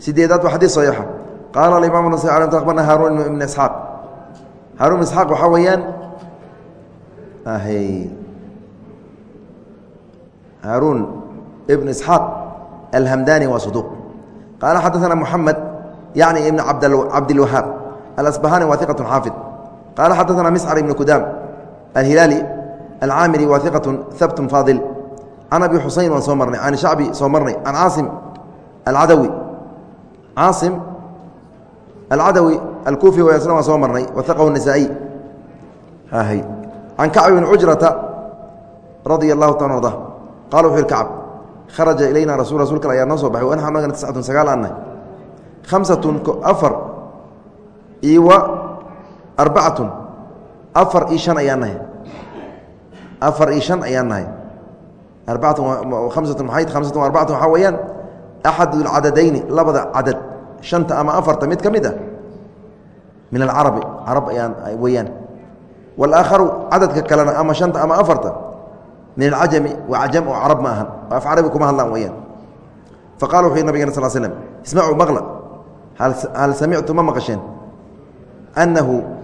sideedaad waa xadiis saxiixa. Qaala alimaam nas aqbarna haaruun ibn isxaaq. Haaruun ibn isxaaq waxaa weeyaan haaruun ibn isxaaq alhamdani waa saduuq qaala xadaثana moxamed yacni ibn cabdilwahaab alasbahani waa iqat xaafid qaala xadaثana miscar ibn kudaam alhilaali alcaamiri waa iqat habt faadil can abi xusayn waan soo marnay can shacbi soo marnay can caasim alcadawi caasim alcadawi alkuufi isna waan soo marnay waaqahu النasaaئي can kacb bn cujrata radia الlahu ta arda qala wuxu yhi kacb kharaja ilayna rasul rasulka ayaa noo soo baxay wan nagana tiscatun sagaal aannahy khamsatun afar iyo wa arbacatun. Afar iyo shan ayaan nahay. Afar iyo shan ayaan nahay. Arbacatu hamsatu maxayd hamsatu arbacatu waxaa weeyaan axadu lcadadayni labada cadad shanta ama afarta mid ka mid ah min alcarabi carab ayaan weeyaan. Wاlaakharu cadadka kalena ama shanta ama afarta min alcajami waa cajam oo carab ma ahan oo af carabi kuma hadlaan weyaan faqala wuxuu yhi nabigena sal slm ismacuu maqla hal samictu ma maqasheen? Annahu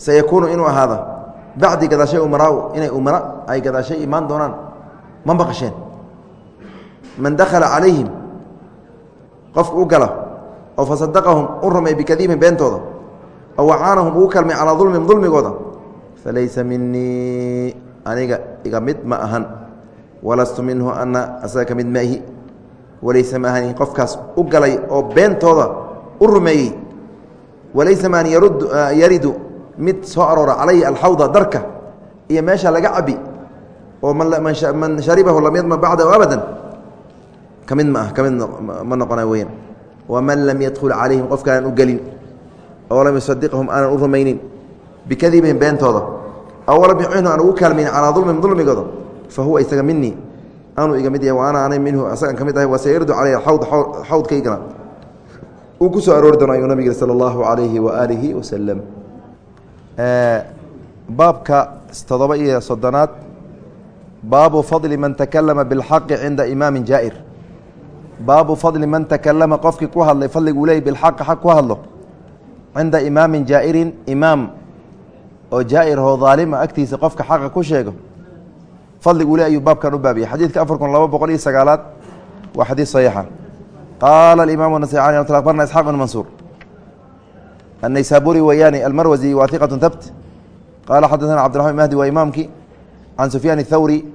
sayakuunu inuu ahaada. Bacdi gadaashay umaraau inay umara ay gadaashay imaan doonaan. Ma maqasheen man dakhala calayhim qofka u gala oo fasadaqahum u rumay bikadiibin beentooda oo wacaanahum ugu kalmay calaa dulmihim dulmigooda falaysa minii aniga iga mid ma ahan. Walastu minhu ana asaga ka mid maihi walaysa ma ahanin qofkaas u galay oo beentooda u rumeeyey. Walaysa maan yaridu mid soo aroora calayhi alxawda darka iyo meesha laga cabi oo man sharibahu lam yadma bacdahu abadan ka mid ma ah ka ma noqona weyan waman lam yadkhul calayhim qofkaanan u gelin oo lam yusadiqhum aanan u rumaynin bikadibihim beentooda aw lam yucinu aan ugu kaalmaynin calaa dulmihim dulmigooda fa huwa isaga minii anuu iga mid yahay wa ana anay minhu asagan ka mid ahay wasayardu caleyh awd xawdkaygana. Uu ku soo aroori doono ayuu nabig sala allahu calayhi waaalihi wasalam baabka toddoba iyo soddonaad baabu fadli man takalama bilxaqi cinda imaamin jaa'ir. Baabu fadli man takalama qofkii ku hadlay fadliguu leeyay bilxaqi xaq ku hadlo. Cinda imaamin jaa'irin imaam oo jaa'ir oo daalima agtiisa qofka xaqa ku sheego fadliguu le ayuu baabkan u baabiyey xadiidka afar kun laba boqol iyo sagaalaad waa xadiid saxiixa. Qaala alimaamu nasicani abarna isxaaq mansuur النysaburi weyaani almarwزي wa ثiqaة tbt qala xadaثna cبdiرحman mahdi waa imaamki can sufyaan الthawri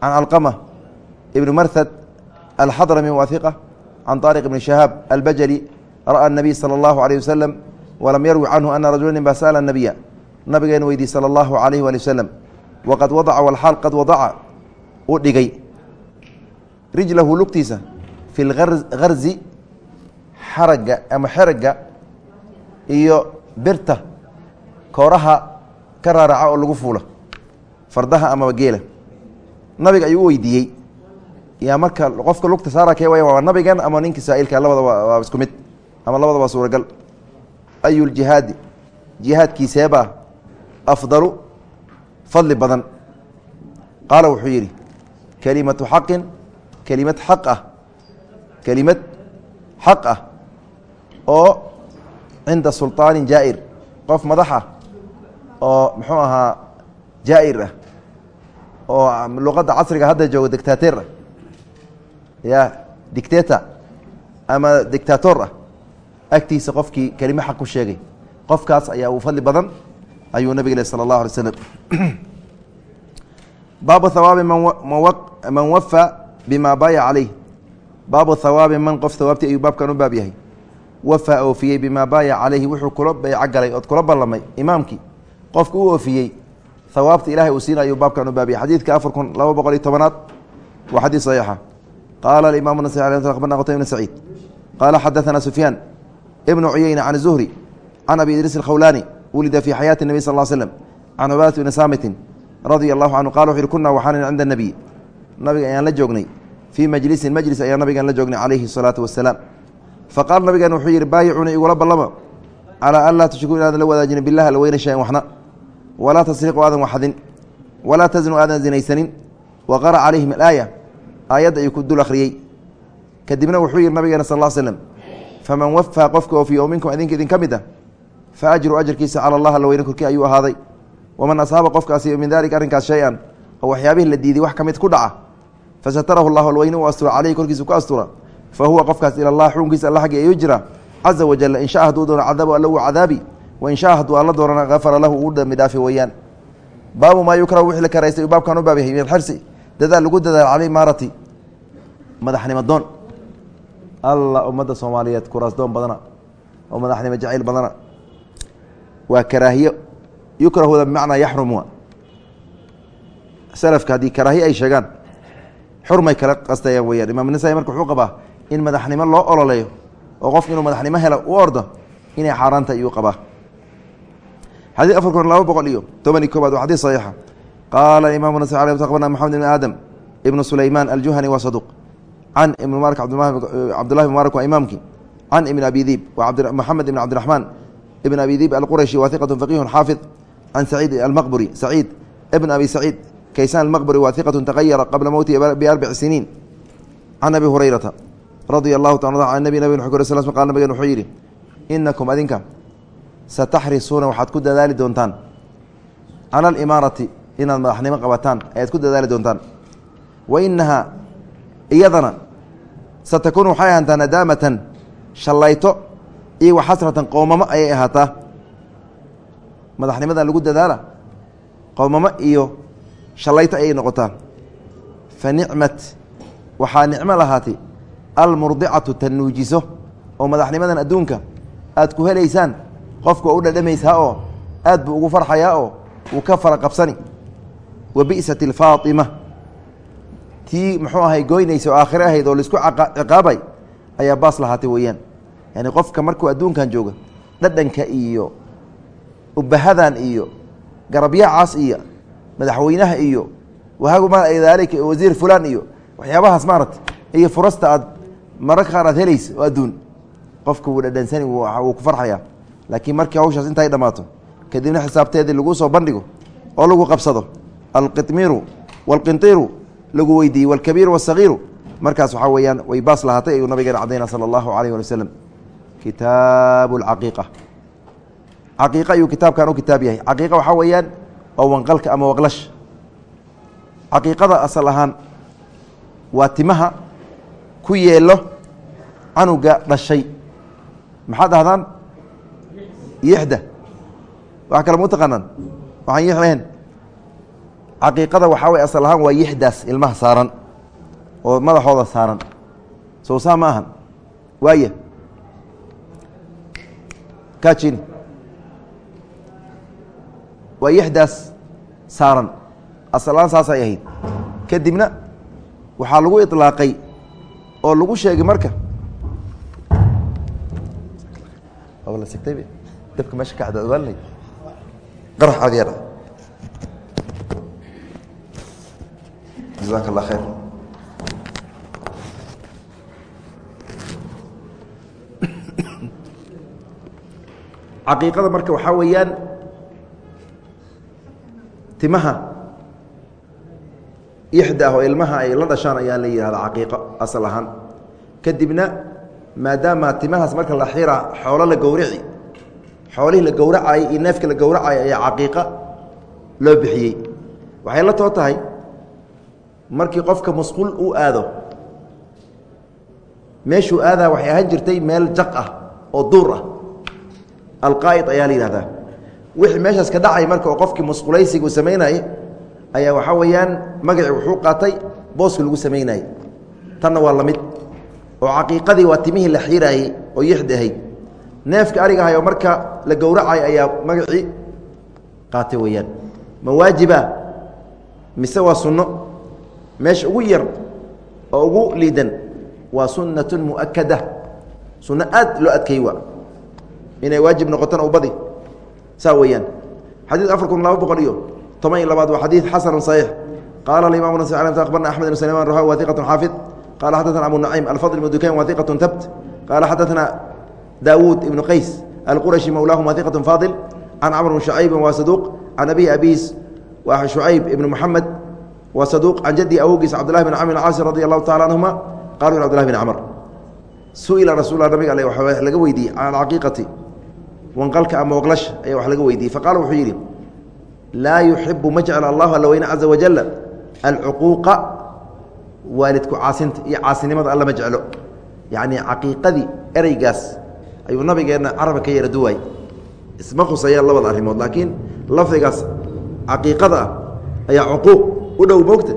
can alqmة ibn marhd alxadrmi wa ثiqة can طariq ibn شhahaab albajli ra'a النabiy salى الlahu عalيه waslم walam yarwi canhu ana rajula ba sأla الnabiya nabigeena weydiy salى الlahu عalيh wali waslm waqad wadaca wlxaal qad wadaca u dhigay rijlahu lugtiisa fi اlgarzi xaraga ama xeraga iyo birta kooraha ka raaraca oo lagu fuulo fardaha amaba geela. Nabiga ayuu u weydiiyey. Yaa marka qofka lugta saara kee waya waa nabigan ama ninka saa'ilka labadaba waa isku mid ama labadaba suuragal. Ayu ljihaadi jihaadkiiseebaa afdalu fadli badan. Qaala wuxuu yidhi kelimatu xaqin kelimad xaq ah kelimad xaq ah oo cinda sulطaanin jaa'ir qof madax ah oo muxuu ahaa jaa'ir ah oo luqadda casriga hadda jooga dictater ah ya dictator ama dictator ah agtiisa qofkii kelimo xaq ku sheegay qofkaas ayaa uu fadli badan ayuu nabig le salى اllahu alay slm baabu hawaabi man wafa bima baaya caleyh baabu hawaabi man qof hawaabtii ayuu baabkan u baab yahay wafaa oofiyey bimaa baaya calayhi wuxuu kula bayco galay ood kula ballamay imaamkii qofka u oofiyey hawaabta ilahay uu siina ayuu baabkan u baabiyay xadiidka afar kun laba boqol iyo tobanaad waa xadiid saxiixa qaala alimaamu nasai abarna qutay bn saciid qaala xadaثana sufyaan ibnu cuyeyna can zuhri can abi idriis alkhawlaani wulida fii xayaati nebi sal slm can cubaadat bni saamitin radia allahu canhu qala wuxu yhi kuna waxaanan cinda nebiy nabiga ayaan la joognay fii majlisin majlis ayaan nabigaan la joognay calayhi الsalaatu wasalaam faqaala nabigan wuxuu yidhi baayicuna igula ballama calaa an laa tushrikuu inaadan la wadaajinin bilah alla weyna shayan waxna walaa tasriquu aadan waxadin walaa tasnuu aadan zinaysanin wa qara calayhim alaaya aayadda ayuu ku dul akhriyey kadibna wuxuu yidhi nabigeena sal slm faman wafaa qofka oofiya oo minkum idinka idin ka mid ah fa ajru ajarkiisa cala allah alla weyne korkii ayuu ahaaday waman ashaaba qofkaasi min dalika arrinkaas shay-an oo waxyaabihii la diiday wax ka mid ku dhaca fasatarahu llahu alweyne u astura caleyhi korkiisa ku astura fa huwa qofkaas ila allah xukunkiisa alla xaggi ayuu jira caza wajal in shaa hadduu doono cadaabo alla uu cadaabi wain shaa hadduu alla doonana hafara lahu uu dambi dhaafi weeyaan baabu maa yukrahu wixii la karaystay baabkan u baab yahay min xirsi dadaal lagu dadaal caley maarati madaxnimo doon alla ummadda soomaaliyeed kuraas doon badana oo madaxnimo jacayl badana waa karaahiyo yukrahuda bimacnaa yaxrumu salafka haddii karaahiye ay sheegaan xurmay kala qastayaan weyaan imaam nasaai marka wuxuu qabaa in madaxnimo loo ololeeyo oo qofka inuu madaxnimo helo u ordo inay xaaraanta iyuu qabaa xadii afar kun laba boqol iyo toban koobaad waa xadii saxiixa. Qaala imaamu nasai aleh taqbana maxamed ibn aadam ibnu sulaymaan aljuhani waa saduuq can ibn mubaarak cabdullahi mubaarak waa imaamkii can ibn abi diib moxamed ibn cabdiraxmaan ibn abi diib alqurashi waa iqatu xaafid can saciid almaqburi saciid ibn abi saciid kaysaan almaqburi waa iqatu tagayara qabla mowtihi biarbic siniin. Can abi hurayrata radia allahu an nabi nabig sl qal nabigeen wuxuu yidhi inakum adinka sataxrisuuna waxaad ku dadaali doontaan. Cala alimaarati inaad madaxnimo qabataan ayaad ku dadaali doontaan. Wa inahaa iyadana satakunu waxay ahaantaa nadaamatan shallayto iyo wa xasratan qoomamo ayay ahaataa. Madaxnimadan lagu dadaala qoomamo iyo shallayto ayay noqotaa. Fa nicmat waxaa nicmo lahaatay almurdicatu tan nuujiso oo madaxnimadan adduunka aad ku helaysaan qofku waa u dhadhamaysaa oo aad buu ugu farxayaa oo wuu ka fara qabsani. Wa bi'sat alfaatima tii muxuu ahay goynaysa oo aakhire ahayd oo la isku ciqaabay ayaa baas lahaatay weeyaan. Yani qofka markuu adduunkan jooga dhadhanka iyo ubahadan iyo garabyaacaas iyo madaxweynaha iyo wahaguma daalika wasiir fulan iyo waxyaabahaas maarata iyo furasta aad mararka qaar aad helaysa oo adduun qofka wuu dhadhansani wuu ku farxayaa. Laakiin markii hawshaas intay dhammaato kadibna xisaabteedii lagu soo bandhigo oo lagu qabsado alqitmiru waalqintiru lagu weydiiyey walkabiiru wasagiiru markaas waxaa weeyaan way baas lahaatay ayuu nabigeena cadayna sala allahu alayh wali waslem kitaabu alcaqiiqa caqiiqa ayuu kitaabkan u kitaab yahay. Caqiiqa waxaa weeyaan waa wanqalka ama waqlash. Caqiiqada asal ahaan waa timaha ku yeelo canuga dhashay. Maxaad dhahdaan? Yixda. Wax kale mau taqaanaan? Waxaan yix lahayn. Caqiiqada waxaa way asal ahaan waa yixdaas ilmaha saaran oo madaxooda saaran. Sow saa ma ahan. Waaya kajin waa yixdaas saaran. Asal ahaan saasay ahayd. Kadibna waxaa lagu iطlaaqay oo lagu sheegay marka dabka meesha ka ogaanay? Qarax caadiya dha jazaaka allah khayr. Caqiiqada marka waxaa weeyaan timaha ixda ah oo ilmaha ay la dhashaan ayaa la yihahda caqiiqo asal ahaan. Kadibna maadaama timahaas marka la xira xoolo la gowrici xoolihii la gowracayay iyo neefka la gowracaya ayaa caqiiqa loo bixiyey. Waxay la too tahay markii qofka musqul uu aado. Meeshuu aadaa waxay ahaan jirtay meel jaq ah oo duur ah. Alqaa'id ayaa la yidhahdaa wixii meeshaas ka dhacay marka oo qofkii musqulaysiga uu samaynayey ayaa waxaa weeyaan magaci wuxuu qaatay booski lagu samaynayey tanna waa la mid oo caqiiqadii waa timihii la xiiraayey oo yixdi neefka arigahay oo marka la gowracay ayaa magacii qaatay weeyaan ma waajiba mise waa sunno meesha ugu yar oo ugu liidan waa sunnatun mu'akada sunno aad loo adkeey inay waajib noqotona ubadi saa weeyaan xadiid afar kun laba boqol iyo toban iyo labaad waa xadiid xasanu صaxiix qaala aimam nas abarna axmed ibn slman rh wa xaafid qala xadana abu naciim alfadl ibnu dukayn waa iqatu tabt qaala xadana daawuud ibnu qays alqurashi mawlaahuma iqatu faadil can camr bn shucaybi waa saduuq can abihi abiis waa shucayb ibnu muxamed waa saduuq can jaddi awowgiisa cabdullahi bin camr caasi radi allahu tacala canhuma qalu n abdullahi bin camr su'ila rasulla nabig ale wa laga weydiiyey can alcaqiiqati wanqalka ama waqlasha ayaa wax laga weydiiyey faqala wuxuu yidhi laa yuxibu ma jecla allahu alla weyne caza wajala alcuquuqa waalidku caasinta iyo caasinimada alla ma jeclo. Yacnii caqiiqadii ereygaas ayuu nabigeenna carabka ka yara duwaay isma khusayaan labada arrimood laakiin lafdigaas caqiiqada ah ayaa cuquuq u dhow moogta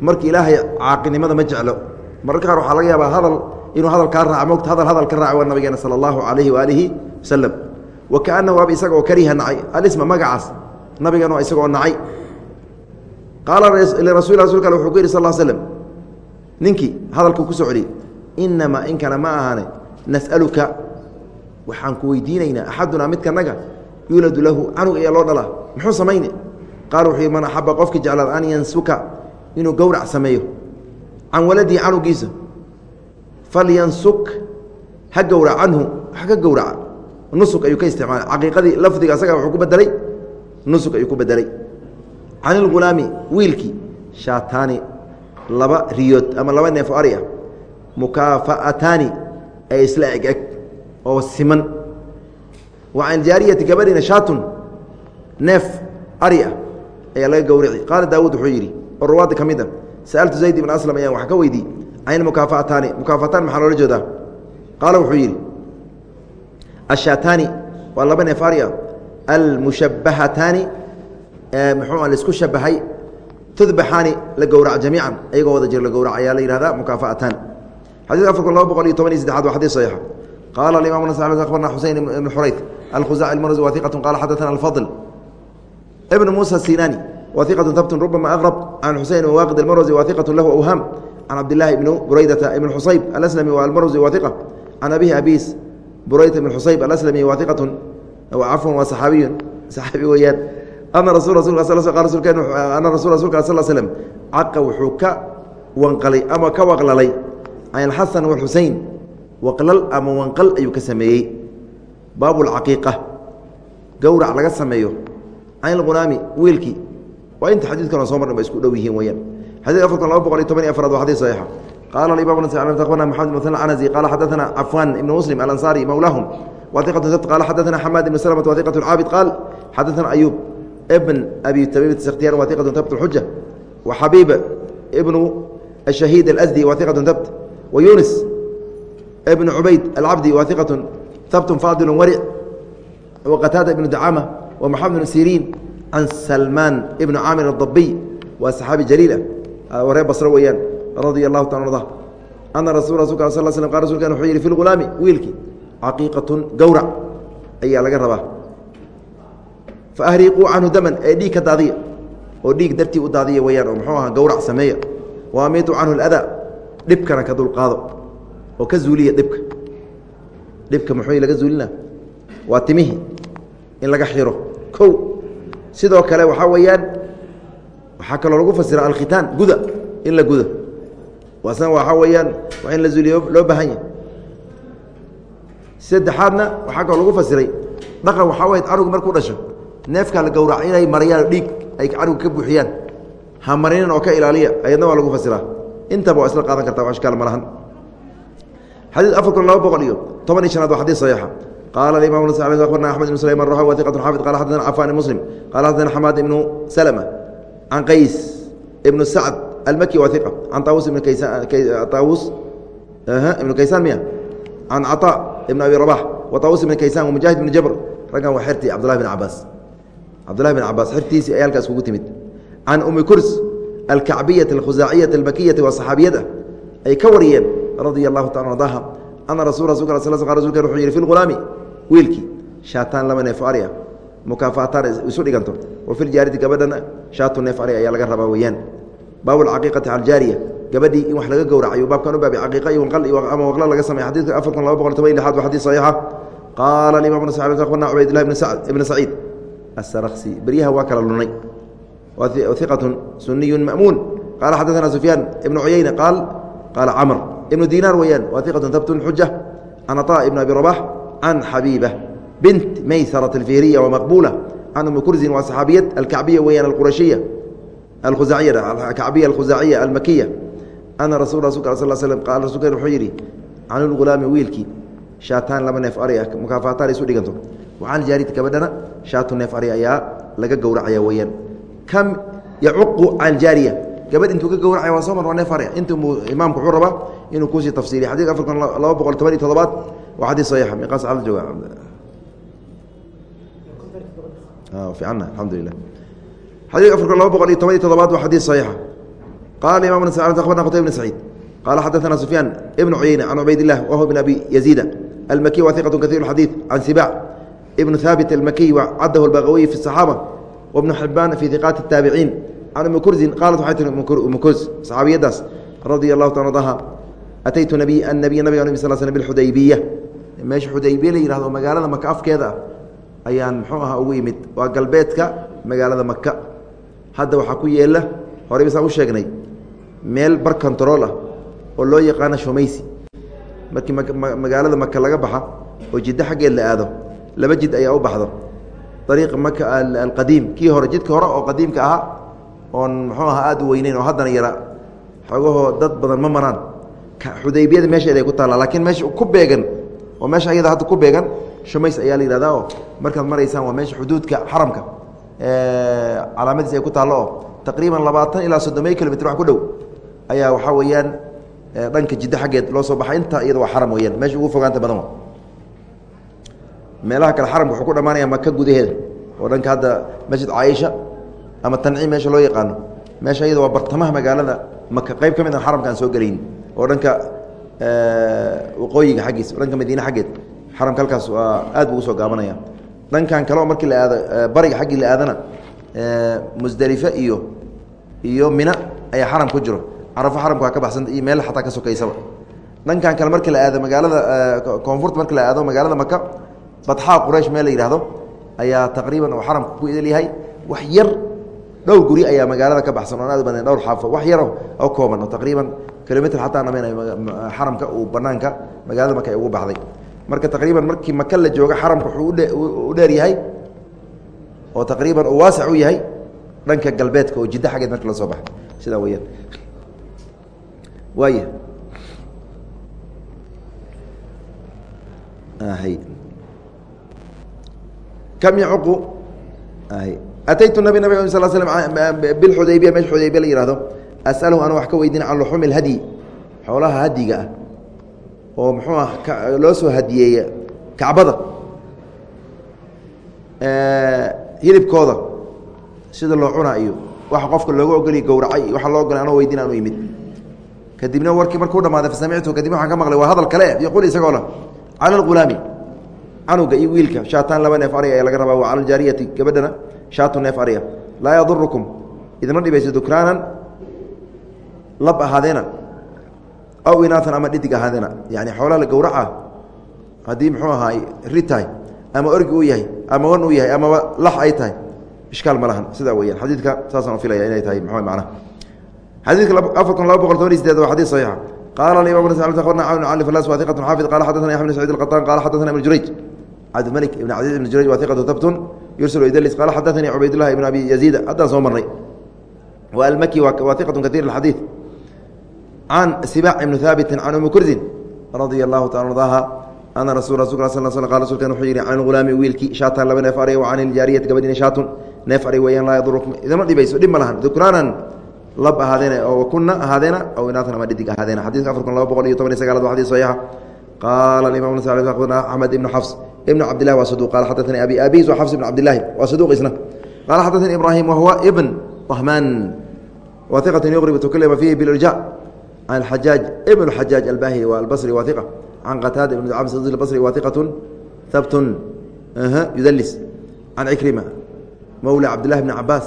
marka ilaahay caaqinimada ma jeclo. Mararka qaar waxaa laga yaabaa hadal inuu hadal kaa raaca mogta hadal hadal ka raaca waa nabigeena sala allahu calayhi waaalihi wasalam wa kaanahu waaba isaga oo kariha nacay alisma magacaas nabigan waa nacay. Qaala lirasul rasulka ale wuxuu ku yidhi sal l slm ninkii hadalkuu ku soo celiyey inamaa in kana ma ahane nas'aluka. Waxaan ku weydiinaynaa axadunaa midkanaga yuuladu lahu canug ayaa loo dhalaa muxuu samayne? Qaala wuxuu man axaba qofki jeclaad an yansuka inuu gowrac sameeyo can waladihi canugiisa falyansuk ha gowrac canhu ha ka gowraca nusuk ayuu ka isticmaala caqiiqadii lafdiga asaga wuxuu ku bedelay nusuk ayuu ku bedelay can ilghulaami wiilkii shaataani laba riyood ama laba neef o ari ah mukaafa'ataani ee isla eg eg oo siman. Wa can jaariyati gabadhiina shaatun neef ari ah ayaa laga gowrici qaala daawuud wuxuu yidhi oo ruwaadda ka mid a sa'altu zayd ibn aslam ayaan wax ka weydiiyey can ilmukaafa'ataani mukaafataan maxaa loola jeedaa? Qaala wuxuu yidhi ashaataani waa laba neef ari ah. Almushabbahataani muxuu la isku shabahay tudbaxaani la gowrac jamiican ayagoo wada jir la gowrac ayaa la yihahda mukaafaatan. Xadid afarku laba boqol iyo toban iyo saddexaad waa xadii saxiixa qaala alimam nas akhbarna xusein ibn xurayt alkhuzaaci almarzi wa iqatu qala alfadl. Ibn muusa sinani wa iqatu rubama aqrab can xusein waqid almarzi wa lahu awham can cabdillaahi ibn buraydata ibn xusayb alaslami almarzi wa iqa can abihi abis burayda ibn xusayb alaslami wa cafwan waa saxaabiyu saxaabi weeyaan ana rasuulka sal slm caqa wuxuu ka wanqalay ama ka waqlalay can alxasan walxusein waqlal ama wanqal ayuu ka sameeyey baabu lcaqiiqa gowrac laga sameeyo can lqunaami wiilkii waa inta xadiidkan so marnaba isku dhow yihiin weyaan xadid afartan laba boqol iyo toban iyo afraad waa xadii saxiixa qaala imam akhbarna maxamed bn anasi qaala xadaana cafaan ibn muslim alansaari mowlaahum waiqatu sabt qaala xadaana xamaad ibn slmt waiqat caabid qaal xadaana ayuub bn abi tabiib skhtiyaan waiqatu tabt xuja waxabiib ibnu الشhahيid الأsdi waiqaة tabt وyunis بن cubayd الcabdi waiqaة tabt faadil waric وqataada ibn dacama ومxamed بن siriin can salmaan ibn caamir الضabiy waa صaxaabi jaliil ah reer basro weeyaan radia الlahu ta arda ana rasu rasulka sal sl qa rasulkan wuxuu yihi fi اlghulaami wiilkii caqiiqaة gowrac ayaa laga rabaa faahriquu canhu daman ee dhiig ka daadiya oo dhiig dartii u daadiya weyaan oo muxuu aha gowrac sameeya waamiitu canhu اladaa dhibkana ka dulqaado oo ka zuuliya dhibka dhibka muxuu laga zuulina waa timihii in laga xiro kow sidoo kale waxaa weeyaan waxaa kaloo lagu fasira alkhitaan guda in la guda waasna waxaa weeyaan waa in la zuuliyo loo baahan yahay saddexaadna waxaa kaloo lagu fasiray dhaqan waxaa wey canugu markuu dhasho neefkaa la gowrac inay marayaan dhiig ay canuga ka buuxiyaan hamarinin oo ka ilaaliya ayadna waa lagu fasiraa. Intaba waa isla qaadan karta ashkaal ma lahan. Xadiid afar kun laba boqol iyo toban iyo shanaad waa xadis saxiixa. Qaala imam abarna axmed ibn sulayman roha wa iqatu xaafid qala xadana cafan muslim qala xadana xamaad ibnu salma can qays ibnu sacd almaki wa iqa can taawus ibn taawus ibnu kaysaan miya can caطa ibn abi rabax wa taawus ibn kaysaan wa mujaahid ibn jabr raggan waa xertii cabdullahi bin cabaas cabdullahi bin cabaas xertiisii ay halkaas kugu timid. Can umi kurs alkacbiyati alkhusaaciyati almakiyati waa ay ka wariyeen radia allahu taala ardaha ana rasul rasulka rasulka wuxuu yihi fi lghulaami wiilkii shaataan laba neef ari isu dhiganto wa fi ljaaridi gabadhana shaatu neef ayaa laga rabaa weeyaan. Baabu lcaqiiqati cala aljaariya gabadhii in wax laga gowracayo baabkan u baabi caqiiqa iyo wanqal ama waqla laga samey xadidka afar kun laba boqol toban lixaad waa xadiis saxiixa. Qaala imam abarna cubaydillahi ibn saciid asarksi beryaha waa kala lunay iqة suniy mamuun qala xadaثna sufyaan ibn cuyeyne qaal qaala camr ibnu diinaar weyaan wa iqaة habtun xuja can aطاء ibn abi rabax can xabiiba bint maysaraة اlfihriya wamaqbula can umi kursin waa saxaabiyad alkacbiya weyaan alqurashiya alkacbiya alkhusaaciya almakiya ana rasul rasulka sal slm qaal rasulka wuxuu yidhi can lgulaami wiilkii shaataan laba neef ari ah mukaafataan isu dhiganto wacan jaariti gabadhana shaatu neef ari ayaa laga gowracaya weyaan kam yacuqu can jaariya gabadh intuu ka gowracaya waa soo mar waa neef ari intu imaamku wuxuu rabaa inuu kuusii tafsiiriya xadidka afar kun laba boqol toban iyo todobaad waa xadiis saxiixa miqaas cala jooga fiicana alxamdulilah xadidka afar kun laba boqol iyo toban iyo todobaad waa xadiis saxiixa qala imam abarna qutayb bn saciid qala xadaثna sufyaan ibn cuyeyne can cubayd الlah wahو bn abi yaziida almakiy wa iqaة kaثيr اxadiiث can sibac ibn haabit almakiy wacadahu اlbagawiy fi الصaxaabة wbn xibaan fi iqaati الtaabiciin can umi kursin qaalat waxay tii umi kurs saxaabiyaddaas radia allahu taala adaha ataytu nabiy annabiy nabiga nbi sal slm bixudaybiya meesha xudaybiya la yihahdo magaalada maka afkeeda ah ayaan muxuu ahaa ugu yimid waa galbeedka magaalada maka hadda waxaa ku yeela horey basaan u sheegnay meel bar control ah oo loo yaqaano shumaysi markii magaalada maka laga baxa oo jiddo xaggeed la aado laba jid ayaa u baxdo. Ariiq maka alqadiim. Kii hore jidka hore oo qadiimka ahaa oon muxuu aha aada u weyneyn oo haddana yara. Xogahoo dad badan ma maraan. Xudaybiyada meesheeda ay ku taallaa laakiin meesha ku beegan oo meesha ayada hadda ku beegan shumays ayaa la yihahdaa oo markaad maraysaan waa meesha xuduudka xaramka. Calaamadiis ay ku taallo oo taqriiban labaatan ilaa soddomiyo kilomitr wax ku dhow ayaa waxaa weeyaan dhanka jiddo xaggeed loo soo baxa inta iyada waa xaram weyaan meesha ugu fogaanta badan meelaha kale xaramka wuxuu ku dhamaanaya maka gudaheeda. Oo dhanka hadda masjid caaisha ama tanciim meesha loo yaqaano. Meesha iyada waa bartamaha magaalada maka qayb ka mid aan xaramka aan soo gelayn. Oo dhanka waqooyiga xaggiis dhanka madiine xaggeed. Xaramka halkaas waa aad buu u soo gaabanaya. Dhankan kale oo markii la aado bariga xaggii la aadana musdelife iyo iyo mina ayaa xaram ku jiro. Carafo xaramka waa ka baxsanta iyo meel xataa ka sokaysaba dhankan kale markii la aado magaalada koonfurta markii la aado magaalada maka badxaa quraysh meel la yidhaahdo ayaa taqriiban oo xaramka ku idil yahay. Wax yar dhowr guri ayaa magaalada ka baxsan oon aad badan dhowr xaafo. Wax yaro oo kooban oo taqriiban kilomitr xataa dhamaynayo xaramka uu banaanka magaalada maka ay ugu baxday. Marka taqriiban markii maka la jooga xaramka wuxuu u dheer yahay oo taqriiban uu waasic u yahay dhanka galbeedka oo jiddo xaggeed marka la soo baxa sidaa weyaan waaya yacuqu ataytu nabi nabig sal slm bilxudaybiya meesha xudaybiya la yihahdo asalahu ana wax ka weydiina can luxuumi اlhadyi xoolaha hadiga ah oo muxuu ah loo soo hadiyeeya kacbada hilibkooda sida loo cunaa iyo waxa qofka looga ogoliya gowracay waxa loo ogolay anoo weydiin anu imid kadibna warkii markuu dhamaaday fasamictu kadibna waxaan ka maqlay waa hadal kale yaqul isagoo lah cala alghulaami canuga iyo wiilka shaataan laba neef ariga ayaa laga rabaa wa cala aljaariyati gabadhana shaatu neef ariga laa yadurukum idima dhibayso dukraanan lab ahaadeena aw inaatan ama dhidig ahaadeena yani xoolaha la gowraca haddii muxuu ahaay ri tahay ama orgi uu yahay ama wan uu yahay amaba lax ay tahay ishkaal ma lahan. Sidaa weyaan xadiidka saasaan filaya inay tahay mxu macnaha. Xadiidka afar kun laba boqol toban iyo sideed waa xadis saxiixa. Qaala alimam abarna cawn cali falas wa iqatu xaafid. Qala xadathana yaxya bn sacid alqaطan qala xadathana ibn jurayj cabdilmalik ibn casiiz ibn jurayj wa iqatu tabtun yursil idlis qala xadathanii cubaydullah ibn abi yaziid haddaan soo marnay wa almaki wa iqatu katiir xadiid can sibac ibni haabiti can umi kurdin radia allahu taala ardaha ana rasul rasul sal sl qa rasulkan wuxuu yidhi can lghulaami wiilkii shaatan laba neef ariga wa can iljaariyati gabadhina shaatun neef arig weyaan laa yadurukum idama dhibayso dhib ma lahan dukraanan lab ahaadeena oo kuna ahaadeena aw inaatan ama dhidig ahaadeena xadidka afar kun laba boqol iyo toban iyo sagaalad waa xadis saxiixa qaala nas akhbarna axmed ibnu xafs ibnu cabdillahi waa saduq qala xadathani abi abis wa xafs ibn cabdillahi waa saduq isna qala xadathani ibrahim wahuwa ibn طahman wa iqatan yuqrib tukalima fihi bilirja can alxajaaj ibn xajaaj albahili wa albasri wa iqa can qataada ibn cabs basri wa iqatun habtun yudalis can cikrima mawla cabdillahi bni cabaas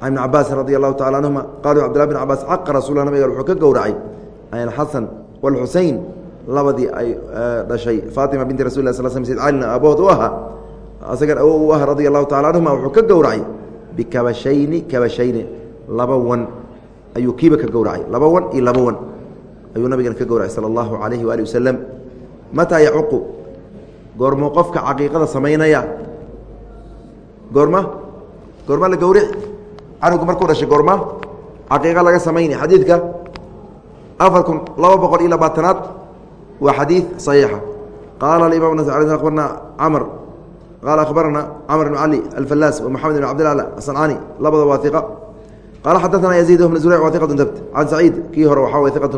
can ibni cabaasin radi allahu tacala canhuma qaluu cabdillahi bn cabaas caqa rasuula nabiga wuxuu ka gowracay an alxasan wاlxusein labadii ay dhashay. Faatima binti rasul sl sid calina aabahood u ahaa asagan awo u ah radia allahu tacala canhuma wuxuu ka gowracay bikabashayni kabashayni laba wan. Ayuu kiiba ka gowracay laba wan iyo laba wan. Ayuu nabigan ka gowracay sala allahu alayhi waali wasalam mataa yacuqu goormuu qofka caqiiqada samaynaya? Goorma? Goorma la gowrici canugu markuu dhashay goorma? Caqiiqa laga samayni xadiidka? Afar kun laba boqol iyo labaatanaad waa xadiid صaxiixa qaala imam abarna camr qaala akhbarana camr bn cali alfalaas wamaxamed bn cabdilala asancani labada waa iqa qaala xadaثana yaziid bn zurيc wa iqat dabt can saciid kii hore waxaa way iqat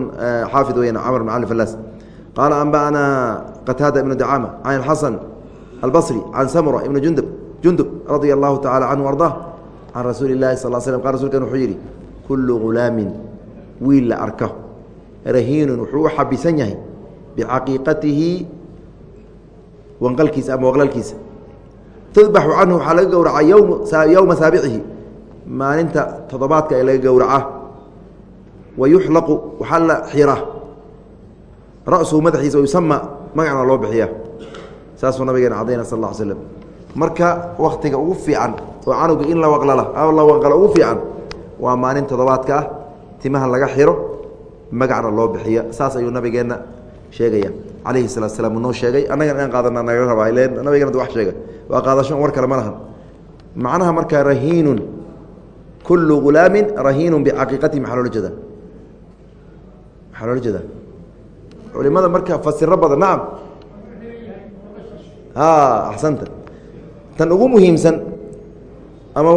xaafid weyan camr bn cali falaas qaala anba'ana qataada ibnu dacama can xasan albصri can samura ibn jundub jundub radia allahu tacala canhu arضah can rasuuli اlahi sal slm qal rsulkan wuxuu yidhi kullu gulaamin wiil la arko rahiinun wuxuu u xabisan yahay bicaqiiqatihi wanqalkiisa ama waqlalkiisa. Tudbaxu canhu waxaa laga gowracaa yowma saabicihi maalinta toddobaadka ee laga gowracaa. Wa waxaa la xira. Ra'suhu madaxiisa yusama magacna loo bixiya. Saasuu nabigeena cadayna sal ly slam marka waktiga ugu fiican oo canuga in la waqlala la wanqalo ugu fiican waa maalin toddobaadka ah timaha laga xiro magacna loo bixiya. Saas ayuu nabigeenna sheegaya. Calayhi salatu slam uu noo sheegay annagana inaan qaadana nagala rabaa ile nabigana wax sheegay waa qaadasho war kale ma lahan macnaha markaa rahiinun kullu gulaamin rahiinun bicaqiiqatihi maxaa loola jeedaa? Maxaa loola jeedaa? Culimada marka fasiro badan nacam. Axsanta. Tan ugu muhiimsan ama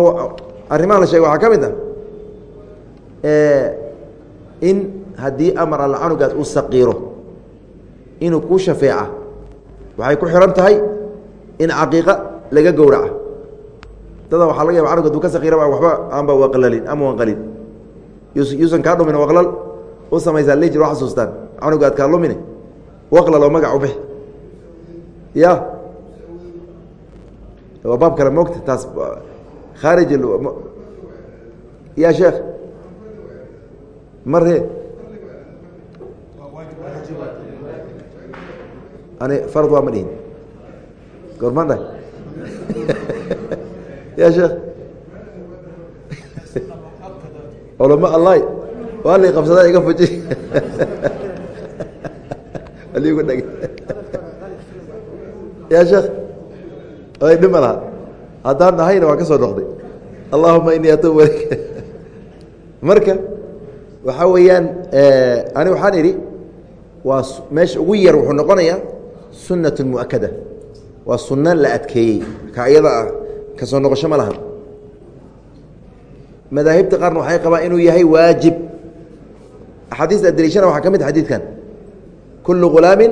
arrimaha la sheegay waxaa ka mid ah in haddii amar alla canugaas uu saqiiro inuu kuu shafeeca. Waxay ku xihan tahay in caqiiqa laga gowraca. Dada waxaa laga yaba canug aduu ka saqiiraba waxba aanba waqlalin ama wanqalin yuusan kaa dhumin waqlal u samaysaa li jir wa xasuustaan. Canuga ad kaa lumine waqlal oo magac u bixi. Ya waa baab kale moogta taas khaarij ya sheekh. Marhe ani farad waa ma dhihin goormaan dhahay ya sheekh culama allahi waa li qabsadaa iga fuji. Aligu dheg ya sheekh ay dhima laha. Haddaan dhahayna waan ka soo noqday. Allahuma inii atuub ilayk marka waxaa weeyaan ani waxaan idhi waa meesha ugu yar wuxuu noqonayaa sunat muakada waa sunno la adkeeyey. Ka iyada ah ka soo noqosho ma lahan madaahibta qaarna waxay qabaan inuu yahay waajib. Axaadiista adeliishana waxaa ka mid xadiidkan. Kullu gulaamin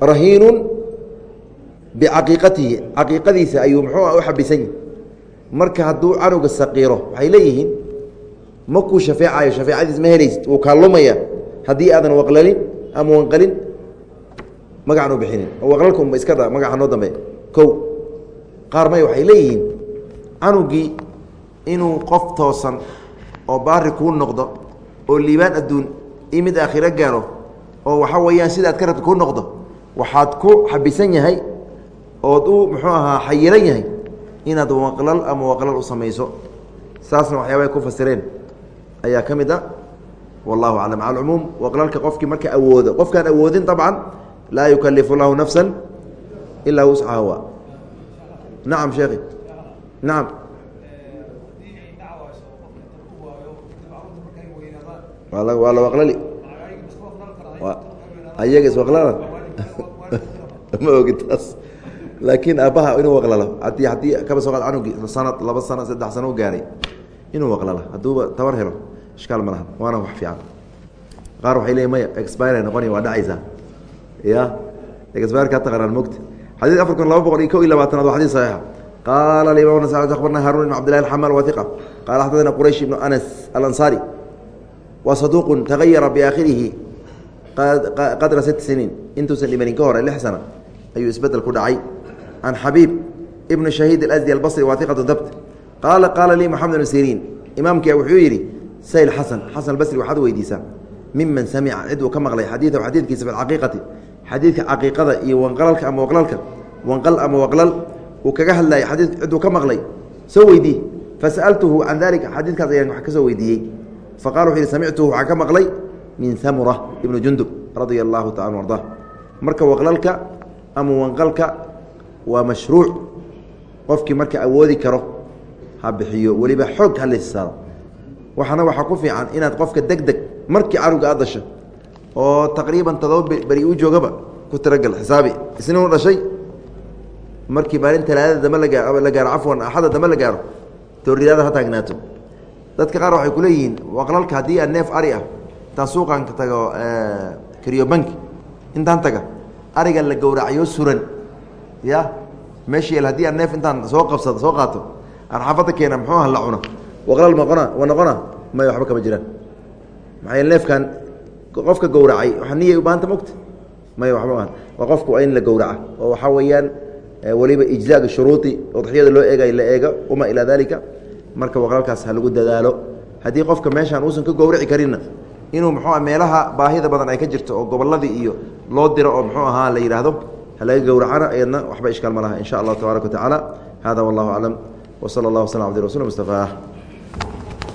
rahiinu bicaqiiqatihi. Caqiiqadiisa ayuu muxuu u xabisan yahi marka hadduu canuga saqiiro waxay leeyihiin makuu shafeecayo shafeecadiis ma helaysid. Wuu kaalumaya. Haddii aadan waqlalin ama wanqalin magacan u bixinin. Oo waqlalka unba iska dha magaca noo dambe. Kow qaar may waxay leeyihiin canugii inuu qof toosan oo baari kuu noqdo oo liibaan adduun iyo mid aakhiro gaaro oo waxaa weeyaan sida ad ka rabta kuu noqdo waxaad ku xabisan yahay ood u muxuu ahaa xayiran yahay inaad waqlal ama waqlal u samayso. Saasna waxyaaba ay ku fasireen. Ayaa ka mid a wallahu aclam. Cala alcumuum waqlalka qofkii marka awoodo qofkaan awoodin طabcan laa yukalifu lahu nafsa ilaa wuscaha nacam sheekhi nacam waa la waa la waqlali ayaga iswaqlala ma ogi taas laakiin aabbaha inuu waqlalo haddii haddii kaba soo qaad canugii sanad laba sano saddex sano u gaaray inuu waqlalo hadduuba tabar helo ishkaal ma lahan waana wax fiican qaar waxay leeyiin maya expire. noqonaya waa dhacaysaa xadiid afar kun laba boqol iyo kow iyo labaatanaad waa xadid saxiixa qaala alimam nas akhbarna haarun ibn cabdillahi alxamal wa hiqa qaala xadadana quraysh ibnu anas alansaari wa saduuqun tagayara biaakhirihi qadra sit siniin. Intuusan dhimanin ka hore lix sana ayuu isbeddel ku dhacay. Can xabiib ibn shahiid alasdi albasri wa hiqatu dabt qaala qaala lii moxamed ibnu siriin. Imaamkia wuxuu yidhi sayl xasan xasan albasri waxaad weydiisaa. Miman samica cid uu ka maqlay xadiidahu xadiidkiisa bilcaqiiqati xadiidka caqiiqada iyo wanqalalka ama waqlalka wanqal ama waqlal uu kaga hadlayay xadii ciduu ka maqlay soo weydii. Fasa'altuhu can dalika xadiidkaas ayaan wax ka weydiiyey faqala wuxu yihi samictuhu waxaa ka maqlay min samura ibnu jundub radia allahu tacala arda marka waqlalka ama wanqalka waa mashruuc. Qofkii marka awoodi karo ha bixiyo weliba xoog ha laysaaro waxaana waxaa ku fiican inaad qofka deg deg markii canuga aad dhasho oo taqriiban todoba beri u joogaba ku tiragal xisaabi. Isniinu dhashay? Markii maalin talaadada lagaa la gaaro cafwan axada dambe la gaaro tooridaada ha taagnaato. Dadka qaar waxay kuleeyihiin waqlalka haddii aan neef ari ah intaan suuqan ka tago kariyo banki intaan taga. Arigan la gowracyo suran ya? Meesha yeel haddii aan neef intaan soo qabsado soo qaato aan xaafadda keena muxuu ah la cuno. Waqlal maqona wa noqona may waxba kama jiraan. Maxaa yeele neefkan qofka gowracay waxa niyay u baahanta mogta may waxba maahan waa qofku waa in la gowraca. Oo waxaa weeyaan weliba ijzaaga shuruudi udxiyada loo eegay la eego uma ilaa dalika marka waqlalkaas ha lagu dadaalo. Haddii qofka meeshaan uusan ka gowraci karinna inuu muxuu meelaha baahida badan ay ka jirto oo gobolladii iyo loo diro oo muxuu ahaa la yidhaahdo ha laga gowracana ayadna waxba ishkaal ma laha in sha allahu tabaaraka wa tacaala. Hada wallahu aclam. Wsala allah waslam abdi rasul mustafaah